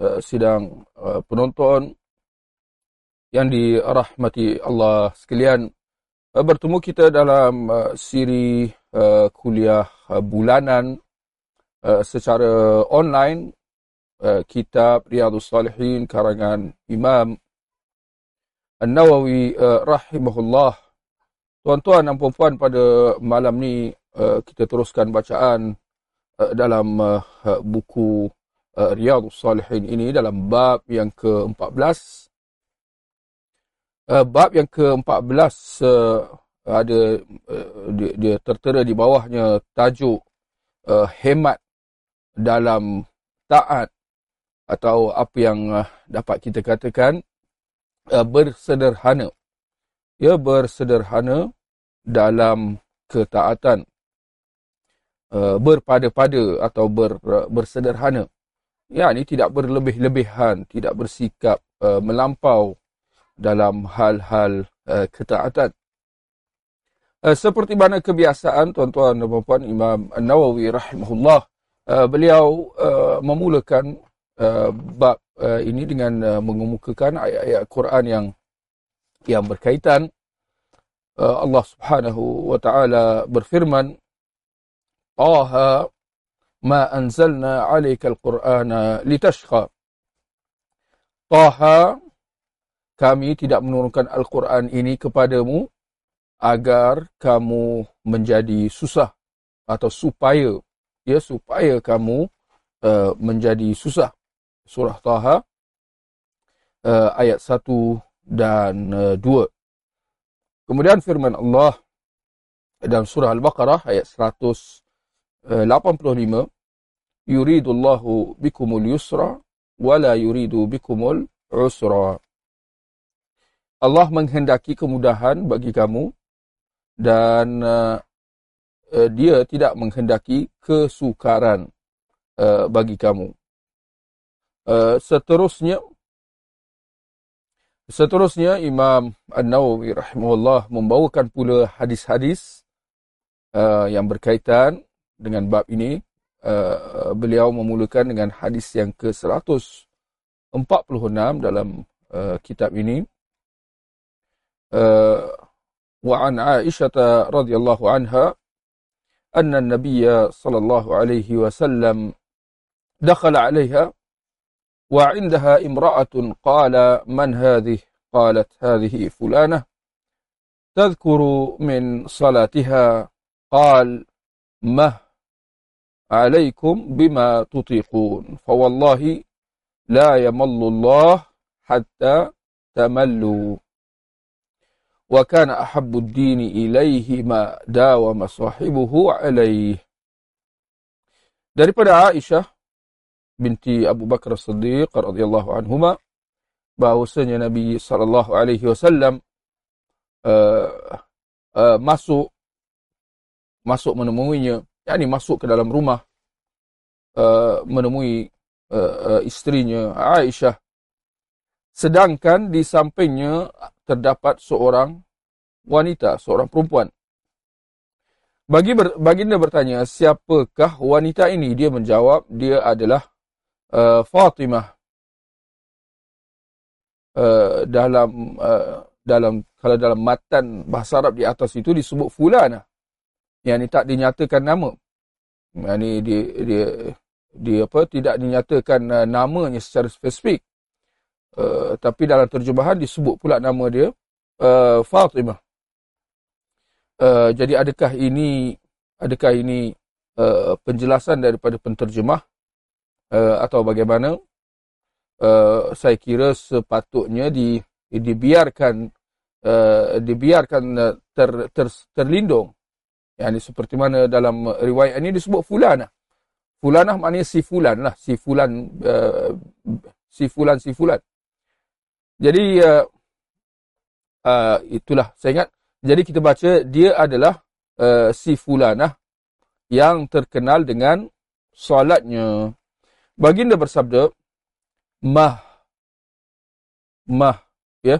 uh, sidang uh, penonton yang dirahmati Allah sekalian. Uh, bertemu kita dalam siri kuliah bulanan secara online kitab Riyadhus Salihin karangan Imam An-Nawawi rahimahullah. Tuan-tuan dan puan-puan pada malam ni kita teruskan bacaan dalam buku uh, Riyadhus Salihin ini dalam bab yang ke-14 uh, bab yang ke-14 uh, ada uh, dia, dia tertera di bawahnya tajuk uh, hemat dalam taat atau apa yang uh, dapat kita katakan uh, bersederhana ya bersederhana dalam ketaatan Uh, berpada-pada atau ber, uh, bersederhana. Ya, ini tidak berlebih-lebihan, tidak bersikap uh, melampau dalam hal-hal uh, ketaatan. Uh, seperti mana kebiasaan tuan-tuan dan puan Imam An-Nawawi rahimahullah, uh, beliau uh, memulakan uh, bab uh, ini dengan uh, mengemukakan ayat-ayat Quran yang yang berkaitan. Uh, Allah Subhanahu wa taala berfirman طه ما أنزلنا عليك القرآن لتشقى طه kami tidak menurunkan Al-Quran ini kepadamu agar kamu menjadi susah atau supaya ya supaya kamu uh, menjadi susah surah Taha uh, ayat 1 dan uh, 2 kemudian firman Allah dalam surah Al-Baqarah ayat 100 85 yuridullahu bikumul yusra wala yuridu bikumul usra. Allah menghendaki kemudahan bagi kamu dan uh, dia tidak menghendaki kesukaran uh, bagi kamu. Uh, seterusnya seterusnya Imam An-Nawawi rahimahullah membawakan pula hadis-hadis uh, yang berkaitan dengan bab ini uh, beliau memulakan dengan hadis yang ke-146 dalam uh, kitab ini uh, wa an Aisyah radhiyallahu anha anna an-nabiy sallallahu alaihi wasallam dakhala 'alayha wa 'indaha imra'atun qala man hadhihi qalat hadhihi fulanah تذكر من صلاتها قال مه عليكم بما تطيقون فوالله لا يمل الله حتى تملوا وكان أحب الدين إليه ما داوم صاحبه عليه daripada Aisyah binti Abu Bakar As-Siddiq radhiyallahu anhuma bahwasanya Nabi sallallahu alaihi wasallam uh, uh, masuk masuk menemuinya yakni masuk ke dalam rumah uh, menemui uh, uh, isterinya Aisyah. Sedangkan di sampingnya terdapat seorang wanita seorang perempuan. Bagi ber, baginda bertanya siapakah wanita ini? Dia menjawab dia adalah uh, Fatimah. Uh, dalam uh, dalam kalau dalam matan bahasa Arab di atas itu disebut fulana yang ini tak dinyatakan nama. Yang ini dia, dia, dia apa, tidak dinyatakan uh, namanya secara spesifik. Uh, tapi dalam terjemahan disebut pula nama dia uh, Fatimah. Uh, jadi adakah ini adakah ini uh, penjelasan daripada penterjemah uh, atau bagaimana? Uh, saya kira sepatutnya di, dibiarkan uh, dibiarkan uh, ter, ter, terlindung yang ini seperti mana dalam riwayat ini disebut fulanah. Fulanah maknanya si fulan lah. Si fulan, uh, si fulan, si fulan. Jadi uh, uh, itulah saya ingat. Jadi kita baca dia adalah uh, si fulanah yang terkenal dengan solatnya. Baginda bersabda, mah, mah, ya,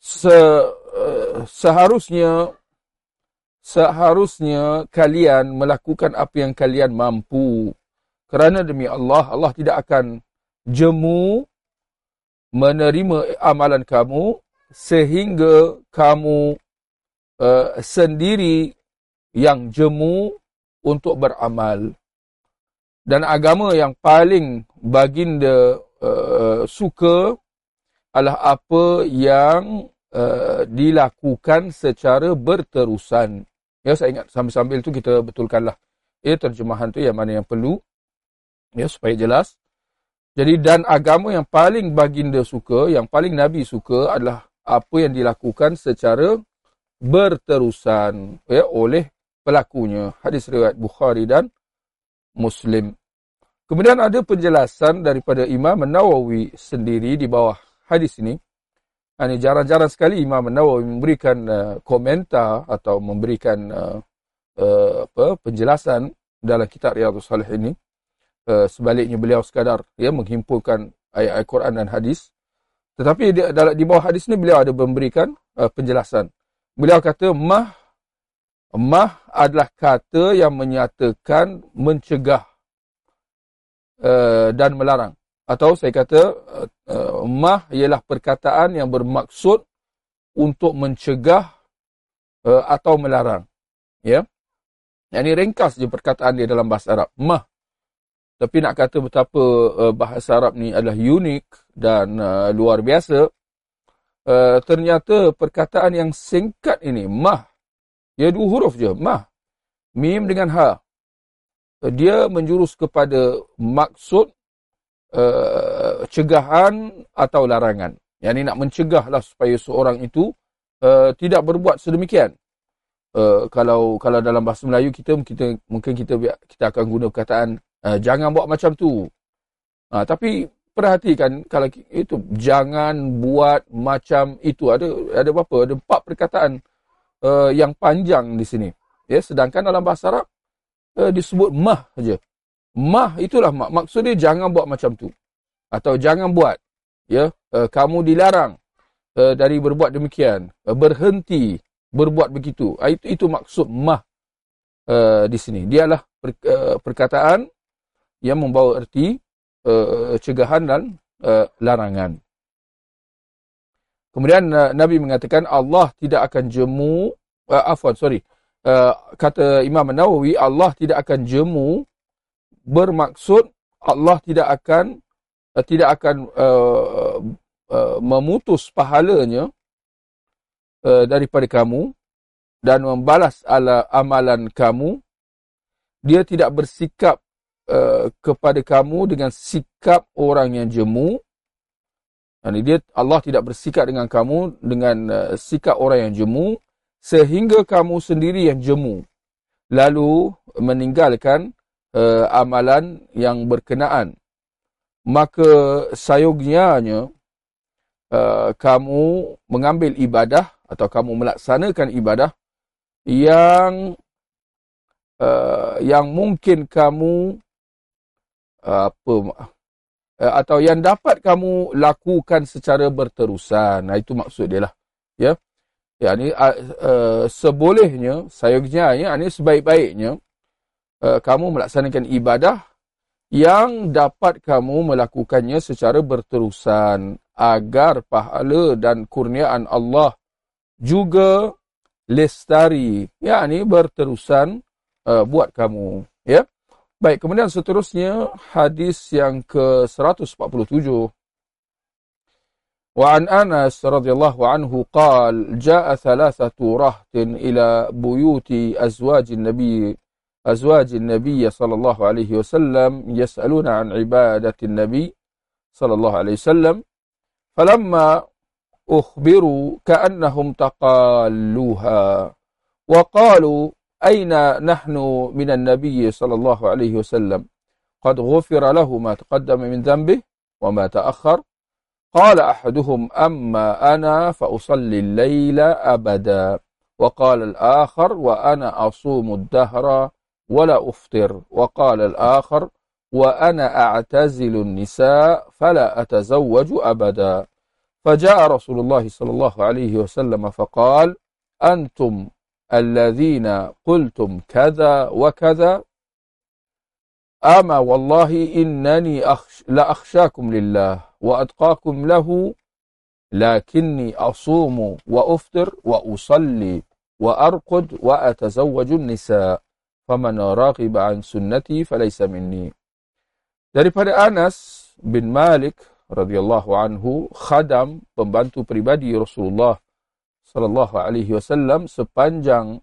Se, uh, seharusnya, seharusnya kalian melakukan apa yang kalian mampu. Kerana demi Allah, Allah tidak akan jemu menerima amalan kamu sehingga kamu uh, sendiri yang jemu untuk beramal. Dan agama yang paling baginda uh, suka adalah apa yang uh, dilakukan secara berterusan. Ya, saya ingat sambil-sambil tu kita betulkanlah. Ya, terjemahan tu yang mana yang perlu. Ya, supaya jelas. Jadi, dan agama yang paling baginda suka, yang paling Nabi suka adalah apa yang dilakukan secara berterusan ya, oleh pelakunya. Hadis riwayat Bukhari dan Muslim. Kemudian ada penjelasan daripada Imam Nawawi sendiri di bawah hadis ini. Ini jarang-jarang sekali Imam Nawawi memberikan uh, komentar atau memberikan uh, uh, apa, penjelasan dalam kitab Riyadhus Salih ini. Uh, sebaliknya beliau sekadar ya, menghimpunkan ayat-ayat Quran dan hadis. Tetapi di, di bawah hadis ini beliau ada memberikan uh, penjelasan. Beliau kata mah Mah adalah kata yang menyatakan mencegah uh, dan melarang. Atau saya kata uh, mah ialah perkataan yang bermaksud untuk mencegah uh, atau melarang. Ya. Yang ini ringkas je perkataan dia dalam bahasa Arab. Mah. Tapi nak kata betapa uh, bahasa Arab ni adalah unik dan uh, luar biasa. Uh, ternyata perkataan yang singkat ini, mah, dia dua huruf je, mah. Mim dengan ha. Dia menjurus kepada maksud uh, cegahan atau larangan. Yang ini nak mencegahlah supaya seorang itu uh, tidak berbuat sedemikian. Uh, kalau kalau dalam bahasa Melayu kita kita mungkin kita kita akan guna perkataan uh, jangan buat macam tu. Uh, tapi perhatikan kalau itu jangan buat macam itu ada ada berapa ada empat perkataan uh, yang panjang di sini. Ya, sedangkan dalam bahasa Arab uh, disebut mah saja. Mah itulah mak. Maksud dia jangan buat macam tu. Atau jangan buat. Ya, uh, kamu dilarang uh, dari berbuat demikian. Uh, berhenti berbuat begitu. Uh, itu itu maksud mah uh, di sini. Dialah per, uh, perkataan yang membawa erti uh, cegahan dan uh, larangan. Kemudian uh, Nabi mengatakan Allah tidak akan jemu uh, afwan sorry uh, kata Imam Nawawi Allah tidak akan jemu bermaksud Allah tidak akan uh, tidak akan uh, uh, memutus pahalanya uh, daripada kamu dan membalas ala amalan kamu. Dia tidak bersikap uh, kepada kamu dengan sikap orang yang jemu. Ini dia Allah tidak bersikap dengan kamu dengan uh, sikap orang yang jemu sehingga kamu sendiri yang jemu. Lalu meninggalkan uh, amalan yang berkenaan maka sayognya uh, kamu mengambil ibadah atau kamu melaksanakan ibadah yang uh, yang mungkin kamu uh, apa Eh, atau yang dapat kamu lakukan secara berterusan. Nah, itu maksud dia lah. Ya. Ya, ni uh, sebolehnya, sayangnya, ya, ini sebaik-baiknya, uh, kamu melaksanakan ibadah yang dapat kamu melakukannya secara berterusan agar pahala dan kurniaan Allah juga lestari. Ya, ini berterusan uh, buat kamu. Ya. Baik, kemudian seterusnya hadis yang ke-147. Wa an Anas radhiyallahu anhu qal jaa thalathatu rahtin ila buyuti azwajin أزواج النبي صلى الله عليه وسلم يسألون عن عبادة النبي صلى الله عليه وسلم فلما أخبروا كأنهم تقالوها وقالوا أين نحن من النبي صلى الله عليه وسلم؟ قد غفر له ما تقدم من ذنبه وما تأخر. قال أحدهم أما أنا فأصلي الليل أبدا وقال الآخر وأنا أصوم الدهر ولا أفطر. وقال الآخر وأنا أعتزل النساء فلا أتزوج أبدا. فجاء رسول الله صلى الله عليه وسلم فقال أنتم الذين قلتم كذا وكذا؟ أما والله إنني أخش لأخشاكم لله وأتقاكم له لكني أصوم وأفطر وأصلي وأرقد وأتزوج النساء. faman raghiba an sunnati falaysa minni. Daripada Anas bin Malik radhiyallahu anhu khadam pembantu pribadi Rasulullah sallallahu alaihi wasallam sepanjang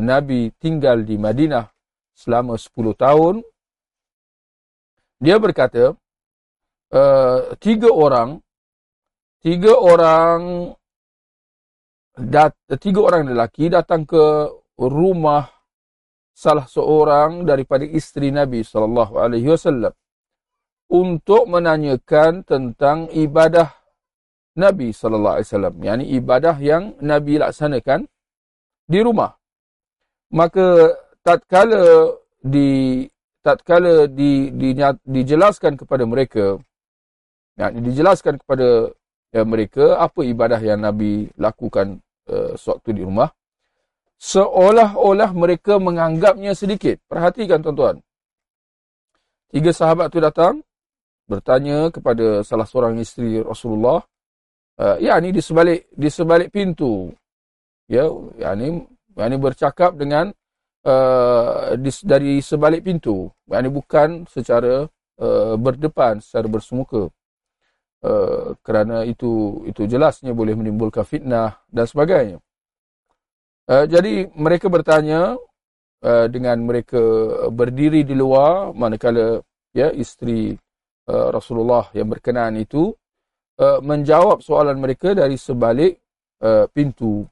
Nabi tinggal di Madinah selama 10 tahun dia berkata uh, tiga orang tiga orang dat, tiga orang lelaki datang ke rumah salah seorang daripada isteri Nabi sallallahu alaihi wasallam untuk menanyakan tentang ibadah Nabi sallallahu alaihi wasallam, yakni ibadah yang Nabi laksanakan di rumah. Maka tatkala di tatkala di, di, dijelaskan kepada mereka yakni dijelaskan kepada ya, mereka apa ibadah yang Nabi lakukan uh, sewaktu di rumah seolah-olah mereka menganggapnya sedikit. Perhatikan tuan-tuan. Tiga sahabat tu datang bertanya kepada salah seorang isteri Rasulullah uh, ya ni di sebalik di sebalik pintu ya ya ni ya bercakap dengan uh, di, dari sebalik pintu ya ni bukan secara uh, berdepan secara bersemuka uh, kerana itu itu jelasnya boleh menimbulkan fitnah dan sebagainya uh, jadi mereka bertanya uh, dengan mereka berdiri di luar manakala ya isteri uh, Rasulullah yang berkenaan itu uh, menjawab soalan mereka dari sebalik uh, pintu.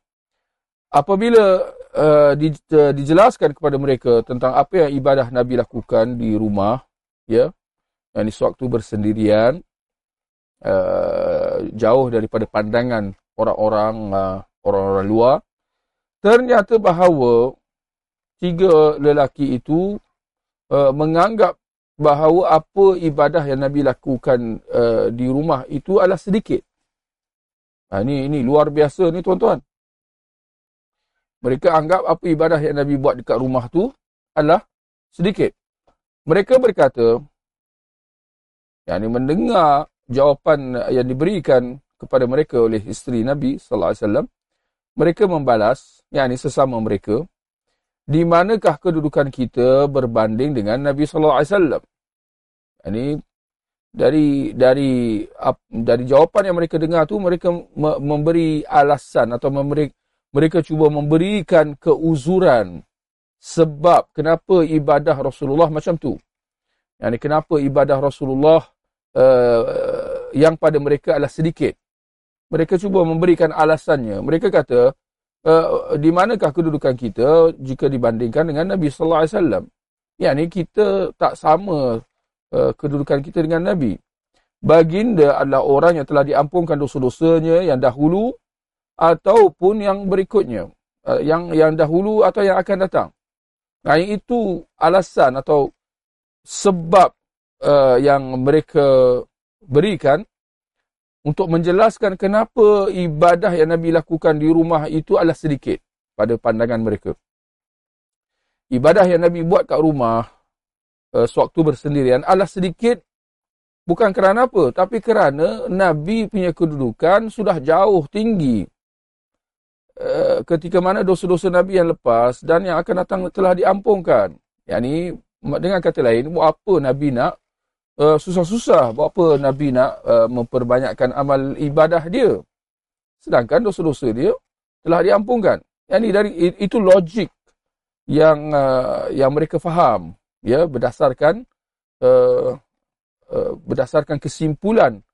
Apabila uh, di, uh, dijelaskan kepada mereka tentang apa yang ibadah Nabi lakukan di rumah, ya, yang di bersendirian, uh, jauh daripada pandangan orang-orang uh, orang-orang luar, ternyata bahawa tiga lelaki itu uh, menganggap bahawa apa ibadah yang Nabi lakukan uh, di rumah itu adalah sedikit. Ha, ini, ini luar biasa ni tuan-tuan. Mereka anggap apa ibadah yang Nabi buat dekat rumah tu adalah sedikit. Mereka berkata, yang mendengar jawapan yang diberikan kepada mereka oleh isteri Nabi sallallahu alaihi wasallam, mereka membalas, yang ini sesama mereka, di manakah kedudukan kita berbanding dengan Nabi sallallahu alaihi wasallam? Ini dari dari dari jawapan yang mereka dengar tu mereka memberi alasan atau memberi mereka cuba memberikan keuzuran sebab kenapa ibadah Rasulullah macam tu. Yani kenapa ibadah Rasulullah uh, yang pada mereka adalah sedikit. Mereka cuba memberikan alasannya. Mereka kata, uh, di manakah kedudukan kita jika dibandingkan dengan Nabi sallallahu alaihi wasallam? Yani kita tak sama uh, kedudukan kita dengan Nabi. Baginda adalah orang yang telah diampunkan dosa-dosanya yang dahulu ataupun yang berikutnya. Uh, yang yang dahulu atau yang akan datang. Nah, itu alasan atau sebab uh, yang mereka berikan untuk menjelaskan kenapa ibadah yang Nabi lakukan di rumah itu adalah sedikit pada pandangan mereka. Ibadah yang Nabi buat kat rumah uh, sewaktu bersendirian adalah sedikit bukan kerana apa, tapi kerana Nabi punya kedudukan sudah jauh tinggi. Uh, ketika mana dosa-dosa Nabi yang lepas dan yang akan datang telah diampunkan. Yang ini dengan kata lain, buat apa Nabi nak uh, susah-susah buat apa Nabi nak uh, memperbanyakkan amal ibadah dia. Sedangkan dosa-dosa dia telah diampunkan. Yang ini dari itu logik yang uh, yang mereka faham ya berdasarkan uh, uh, berdasarkan kesimpulan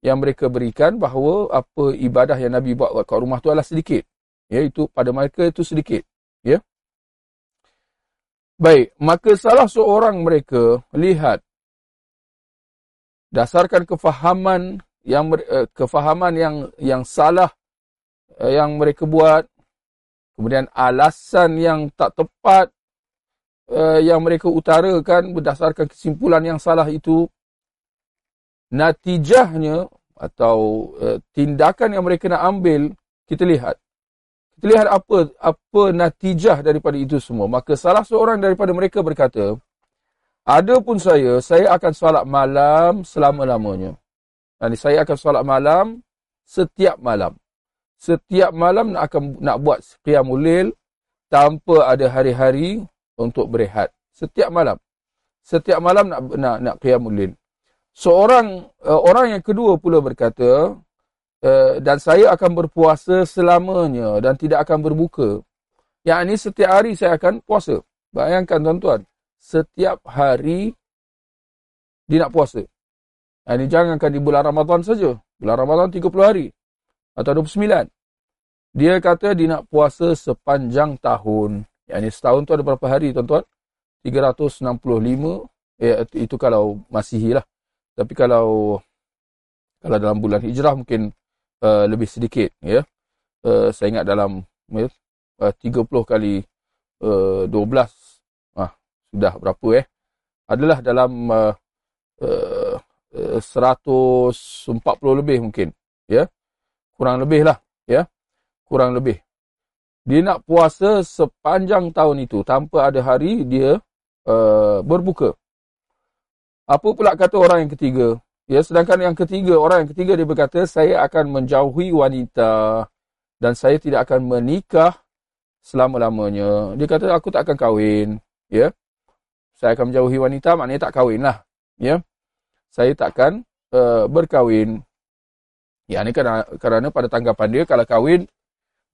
yang mereka berikan bahawa apa ibadah yang Nabi buat kat rumah tu adalah sedikit. Ya itu pada mereka itu sedikit, ya. Baik, maka salah seorang mereka lihat dasarkan kefahaman yang uh, kefahaman yang yang salah uh, yang mereka buat. Kemudian alasan yang tak tepat uh, yang mereka utarakan berdasarkan kesimpulan yang salah itu. Natijahnya atau tindakan yang mereka nak ambil kita lihat. Kita lihat apa apa natijah daripada itu semua. Maka salah seorang daripada mereka berkata Adapun saya, saya akan solat malam selama-lamanya. Dan saya akan solat malam setiap malam. Setiap malam nak akan nak buat qiyamul lail tanpa ada hari-hari untuk berehat. Setiap malam. Setiap malam nak nak nak qiyamul lail. Seorang uh, orang yang kedua pula berkata, uh, dan saya akan berpuasa selamanya dan tidak akan berbuka. Yang ini setiap hari saya akan puasa. Bayangkan tuan-tuan setiap hari dia nak puasa. Ini jangankan di bulan Ramadan saja. Bulan Ramadan 30 hari. Atau 29. Dia kata dia nak puasa sepanjang tahun. Yang setahun tu ada berapa hari tuan-tuan? 365. Eh, itu kalau masihi lah. Tapi kalau kalau dalam bulan hijrah mungkin uh, lebih sedikit. ya. Uh, saya ingat dalam uh, 30 kali uh, 12 sudah berapa eh? Adalah dalam uh, uh, 140 lebih mungkin ya? Kurang lebih lah ya? Kurang lebih. Dia nak puasa sepanjang tahun itu tanpa ada hari dia uh, berbuka. Apa pula kata orang yang ketiga? Ya sedangkan yang ketiga orang yang ketiga dia berkata saya akan menjauhi wanita dan saya tidak akan menikah selama-lamanya. Dia kata aku tak akan kahwin ya saya akan menjauhi wanita maknanya tak kahwin lah ya. Saya takkan uh, berkahwin. Ya ini kerana, kerana pada tanggapan dia kalau kahwin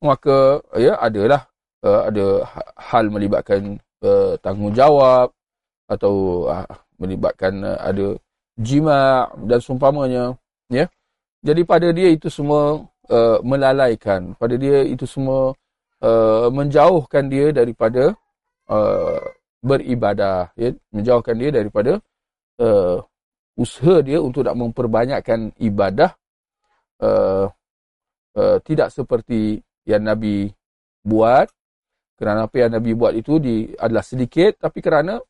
maka ya adalah uh, ada ha-, hal melibatkan uh, tanggungjawab atau uh, melibatkan uh, ada jima dan seumpamanya ya. Jadi pada dia itu semua uh, melalaikan pada dia itu semua uh, menjauhkan dia daripada uh, beribadah ya menjauhkan dia daripada uh, usaha dia untuk nak memperbanyakkan ibadah uh, uh, tidak seperti yang nabi buat. Kerana apa yang nabi buat itu di adalah sedikit tapi kerana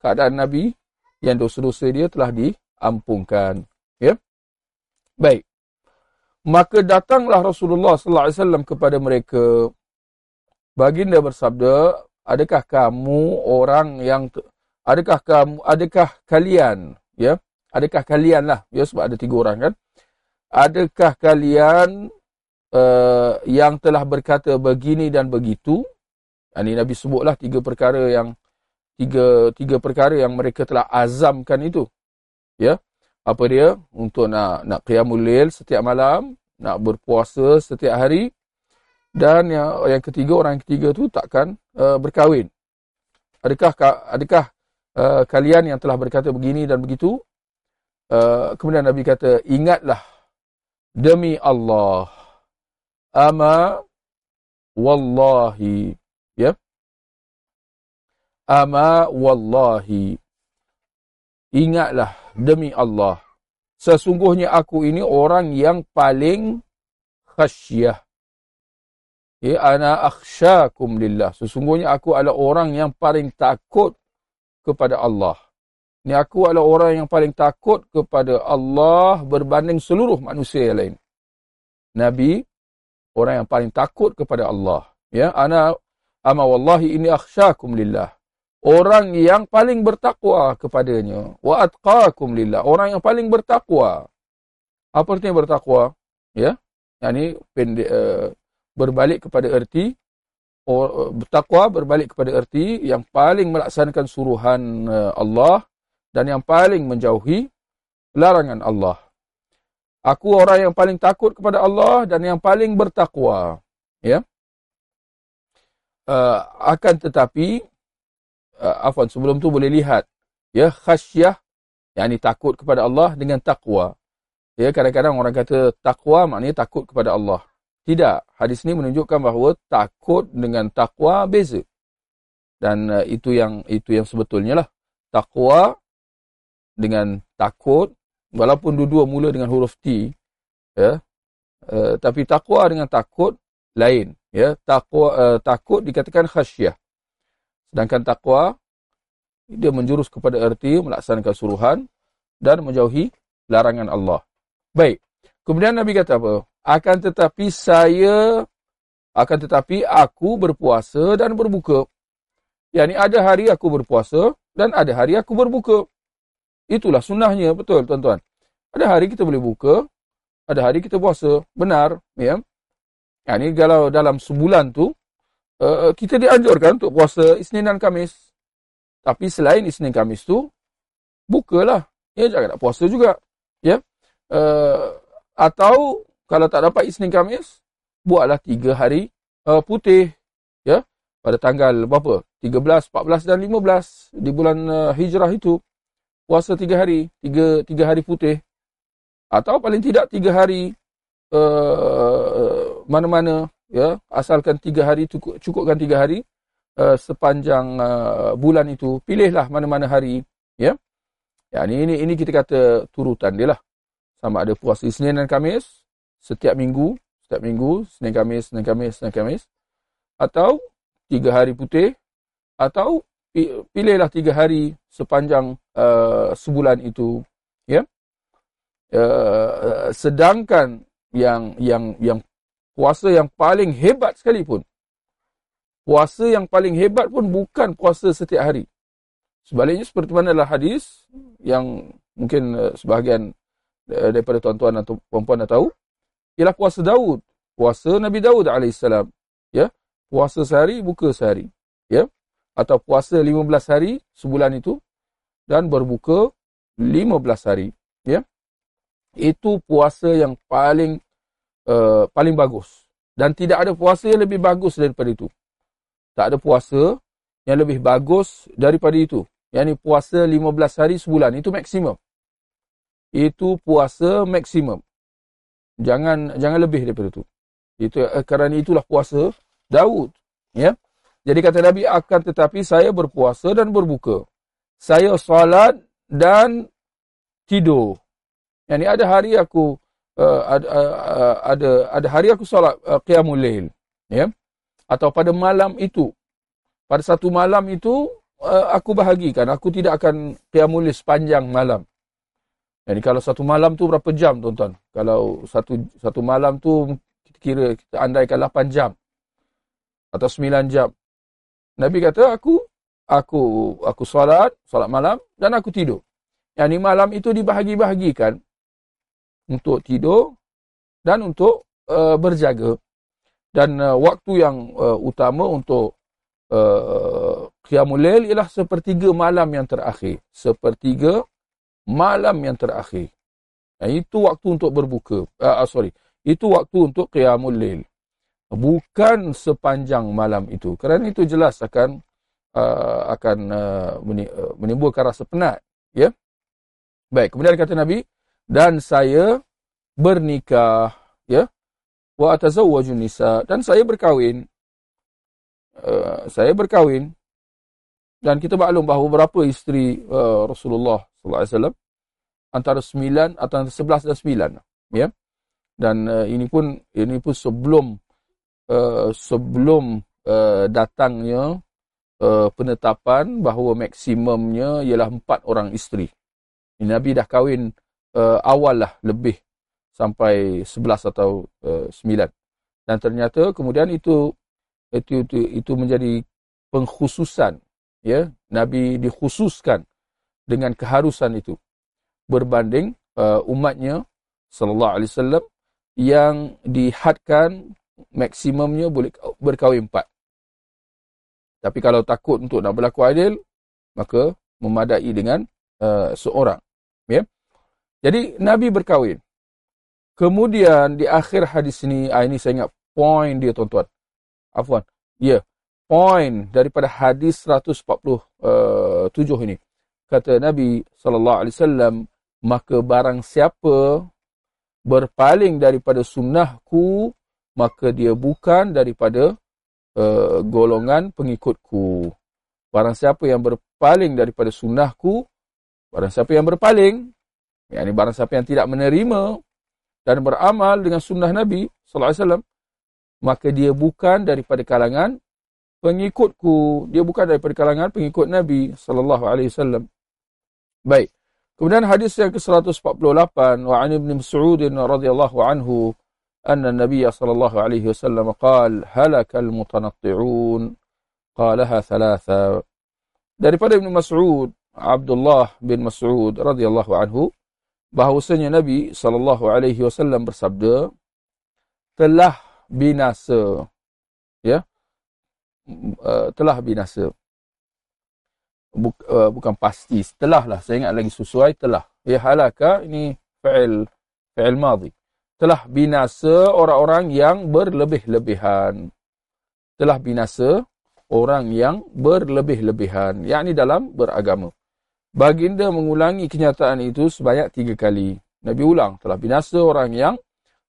keadaan nabi yang dosa-dosa dia telah diampunkan ya. Baik. Maka datanglah Rasulullah sallallahu alaihi wasallam kepada mereka. Baginda bersabda adakah kamu orang yang adakah kamu adakah kalian ya? Adakah kalian lah ya sebab ada tiga orang kan? Adakah kalian uh, yang telah berkata begini dan begitu? Ini Nabi sebutlah tiga perkara yang tiga tiga perkara yang mereka telah azamkan itu ya? Apa dia? Untuk nak nak qiyamul lail setiap malam nak berpuasa setiap hari dan yang yang ketiga orang yang ketiga tu takkan uh, berkahwin. Adakah adakah uh, kalian yang telah berkata begini dan begitu? Uh, kemudian Nabi kata ingatlah demi Allah ama wallahi. Ya? Ama wallahi. Ingatlah demi Allah. Sesungguhnya aku ini orang yang paling khasyah Ya ana akhsyakum lillah. Sesungguhnya aku adalah orang yang paling takut kepada Allah. Ni aku adalah orang yang paling takut kepada Allah berbanding seluruh manusia yang lain. Nabi orang yang paling takut kepada Allah. Ya ana ama wallahi ini akhsyakum lillah. Orang yang paling bertakwa kepadanya. Wa atqakum lillah. Orang yang paling bertakwa. Apa artinya bertakwa? Ya. Yang ni pendek uh, berbalik kepada erti bertakwa berbalik kepada erti yang paling melaksanakan suruhan eh, Allah dan yang paling menjauhi larangan Allah. Aku orang yang paling takut kepada Allah dan yang paling bertakwa. Ya. Uh, akan tetapi uh, afwan sebelum tu boleh lihat ya khasyah yakni takut kepada Allah dengan takwa. Ya kadang-kadang orang kata takwa maknanya takut kepada Allah. Tidak. Hadis ini menunjukkan bahawa takut dengan takwa beza. Dan uh, itu yang itu yang sebetulnya lah. Takwa dengan takut walaupun dua-dua mula dengan huruf T, ya, uh, tapi takwa dengan takut lain. Ya, takwa uh, takut dikatakan khasyah. Sedangkan takwa dia menjurus kepada erti melaksanakan suruhan dan menjauhi larangan Allah. Baik. Kemudian Nabi kata apa? Akan tetapi saya akan tetapi aku berpuasa dan berbuka. Yani ada hari aku berpuasa dan ada hari aku berbuka. Itulah sunnahnya, betul tuan-tuan. Ada hari kita boleh buka, ada hari kita puasa. Benar, ya. Yani kalau dalam sebulan tu uh, kita dianjurkan untuk puasa Isnin dan Kamis. Tapi selain Isnin Kamis tu bukalah. Ya jangan nak puasa juga, ya. Uh, atau kalau tak dapat Isnin Kamis, buatlah tiga hari uh, putih, ya. Pada tanggal berapa? 13, 14 dan 15 di bulan uh, hijrah itu puasa tiga hari, tiga, tiga hari putih. Atau paling tidak tiga hari uh, mana-mana, ya, asalkan tiga hari, cukup, cukupkan tiga hari uh, sepanjang uh, bulan itu. Pilihlah mana-mana hari. Ya, ya ini, ini kita kata turutan dia lah. Sama ada puasa Isnin dan Kamis, setiap minggu, setiap minggu, Senin Kamis, Senin Kamis, Senin Kamis. Atau tiga hari putih, atau pilihlah tiga hari sepanjang uh, sebulan itu ya. Uh, sedangkan yang yang yang puasa yang paling hebat sekalipun puasa yang paling hebat pun bukan puasa setiap hari. Sebaliknya seperti mana adalah hadis yang mungkin uh, sebahagian daripada tuan-tuan atau puan-puan dah tahu ialah puasa Daud. Puasa Nabi Daud alaihissalam ya. Puasa sehari buka sehari ya. Atau puasa 15 hari sebulan itu dan berbuka 15 hari ya. Itu puasa yang paling uh, paling bagus. Dan tidak ada puasa yang lebih bagus daripada itu. Tak ada puasa yang lebih bagus daripada itu. Yakni puasa 15 hari sebulan itu maksimum itu puasa maksimum jangan jangan lebih daripada itu itu uh, kerana itulah puasa Daud ya jadi kata Nabi akan tetapi saya berpuasa dan berbuka. Saya salat dan tidur. Yani ada hari aku uh, ada, uh, ada ada hari aku salat uh, qiyamul lail, ya. Atau pada malam itu. Pada satu malam itu uh, aku bahagikan aku tidak akan qiyamul lail sepanjang malam. Jadi kalau satu malam tu berapa jam tuan-tuan? Kalau satu satu malam tu kita kira kita andaikan 8 jam atau 9 jam. Nabi kata aku aku aku solat, solat malam dan aku tidur. Yang ni malam itu dibahagi-bahagikan untuk tidur dan untuk uh, berjaga. Dan uh, waktu yang uh, utama untuk uh, qiyamul lail ialah sepertiga malam yang terakhir. Sepertiga malam yang terakhir. Dan itu waktu untuk berbuka. Uh, sorry. Itu waktu untuk qiyamul lail bukan sepanjang malam itu. Kerana itu jelas akan uh, akan uh, menimbulkan rasa penat, ya. Baik, kemudian kata Nabi, dan saya bernikah, ya. Wa atazawwajun nisa dan saya berkahwin. Uh, saya berkahwin dan kita maklum bahawa berapa isteri uh, Rasulullah sallallahu alaihi wasallam antara 9 atau antara 11 dan 9, ya. Dan uh, ini pun ini pun sebelum uh, sebelum uh, datangnya uh, penetapan bahawa maksimumnya ialah empat orang isteri. Nabi dah kahwin uh, awal lah lebih sampai sebelas atau sembilan. Dan ternyata kemudian itu itu itu, itu menjadi pengkhususan ya Nabi dikhususkan dengan keharusan itu berbanding uh, umatnya sallallahu alaihi wasallam yang dihadkan maksimumnya boleh berkahwin empat. Tapi kalau takut untuk nak berlaku adil, maka memadai dengan uh, seorang. Ya? Jadi Nabi berkahwin. Kemudian di akhir hadis ini, ah, ini saya ingat poin dia tuan-tuan. Afwan. Ya, yeah, poin daripada hadis 147 uh, ini. Kata Nabi SAW, maka barang siapa berpaling daripada sunnahku, maka dia bukan daripada uh, golongan pengikutku. Barang siapa yang berpaling daripada sunnahku, barang siapa yang berpaling, Yani barang siapa yang tidak menerima dan beramal dengan sunnah Nabi sallallahu alaihi wasallam maka dia bukan daripada kalangan pengikutku dia bukan daripada kalangan pengikut Nabi sallallahu alaihi wasallam baik kemudian hadis yang ke-148 wa an ibn Mas'ud radhiyallahu anhu anna Nabi sallallahu alaihi wasallam qala halakal mutanatti'un qalaha thalatha daripada Ibn Mas'ud Abdullah bin Mas'ud radhiyallahu anhu bahawasanya Nabi sallallahu alaihi wasallam bersabda telah binasa ya uh, telah binasa Buk, uh, bukan pasti telah lah saya ingat lagi sesuai telah ya halaka ini fa'il fa'il madhi telah binasa orang-orang yang berlebih-lebihan telah binasa orang yang berlebih-lebihan yakni dalam beragama Baginda mengulangi kenyataan itu sebanyak tiga kali. Nabi ulang telah binasa orang yang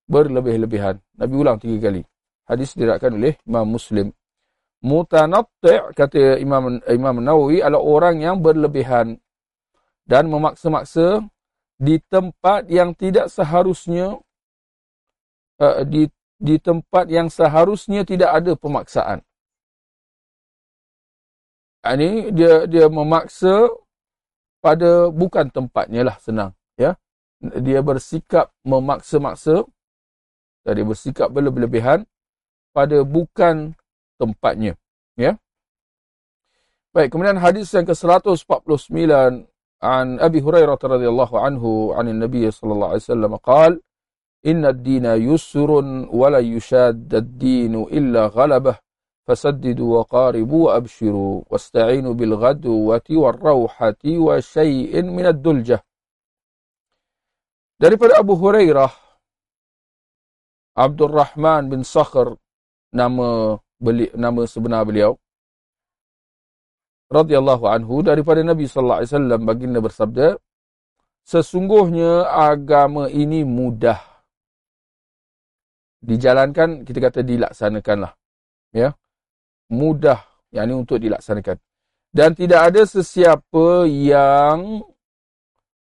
berlebih-lebihan. Nabi ulang tiga kali. Hadis diriwayatkan oleh Imam Muslim. Mutanatti' kata Imam Imam Nawawi adalah orang yang berlebihan dan memaksa-maksa di tempat yang tidak seharusnya uh, di di tempat yang seharusnya tidak ada pemaksaan. Ini dia dia memaksa pada bukan tempatnya lah senang ya dia bersikap memaksa-maksa jadi bersikap berlebihan pada bukan tempatnya ya baik kemudian hadis yang ke-149 an Abi Hurairah radhiyallahu anhu an Nabi sallallahu alaihi wasallam qala inna ad-dina yusrun wa la yushadda ad-din illa ghalabah فسددوا وقاربوا وأبشروا واستعينوا بالغدوة والروحة وشيء من الدلجة daripada Abu Hurairah Abdul Rahman bin Sakhr nama beli, nama sebenar beliau. Radhiyallahu anhu daripada Nabi sallallahu alaihi wasallam baginda bersabda sesungguhnya agama ini mudah dijalankan. Kita kata dilaksanakanlah ya. Mudah yang ini untuk dilaksanakan. Dan tidak ada sesiapa yang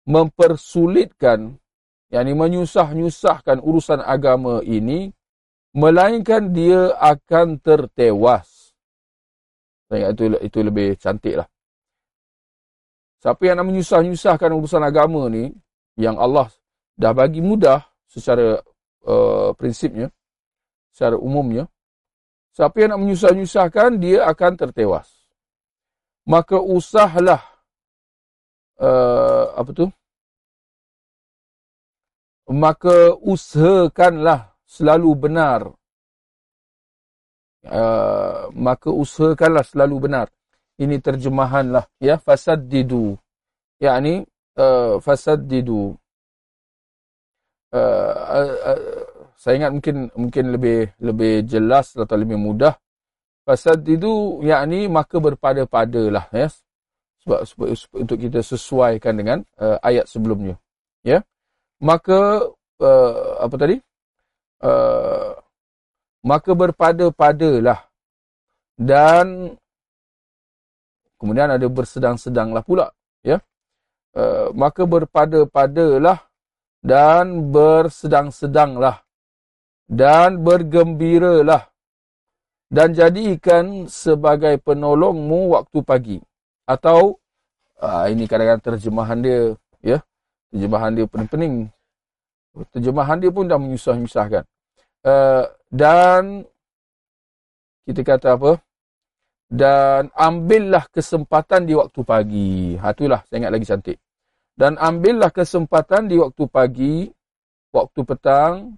mempersulitkan, yang ini menyusah-nyusahkan urusan agama ini, melainkan dia akan tertewas. Saya itu, itu lebih cantik lah. Siapa yang nak menyusah-nyusahkan urusan agama ni, yang Allah dah bagi mudah secara uh, prinsipnya, secara umumnya, Siapa yang nak menyusah-nyusahkan, dia akan tertewas. Maka usahlah, uh, apa tu? Maka usahakanlah selalu benar. Uh, maka usahakanlah selalu benar. Ini terjemahanlah. Ya, fasad didu. Ya, ini uh, fasad didu. Uh, uh, uh, saya ingat mungkin mungkin lebih lebih jelas atau lebih mudah pasal itu yakni maka berpada-padalah ya sebab, sebab untuk kita sesuaikan dengan uh, ayat sebelumnya ya maka uh, apa tadi uh, maka berpada-padalah. Dan kemudian ada bersedang-sedanglah pula ya. Uh, maka berpada-padalah dan bersedang-sedanglah dan bergembiralah. Dan jadikan sebagai penolongmu waktu pagi. Atau uh, ini kadang-kadang terjemahan dia ya. Terjemahan dia pening-pening. Terjemahan dia pun dah menyusah-nyusahkan uh, dan kita kata apa dan ambillah kesempatan di waktu pagi ha itulah saya ingat lagi cantik dan ambillah kesempatan di waktu pagi waktu petang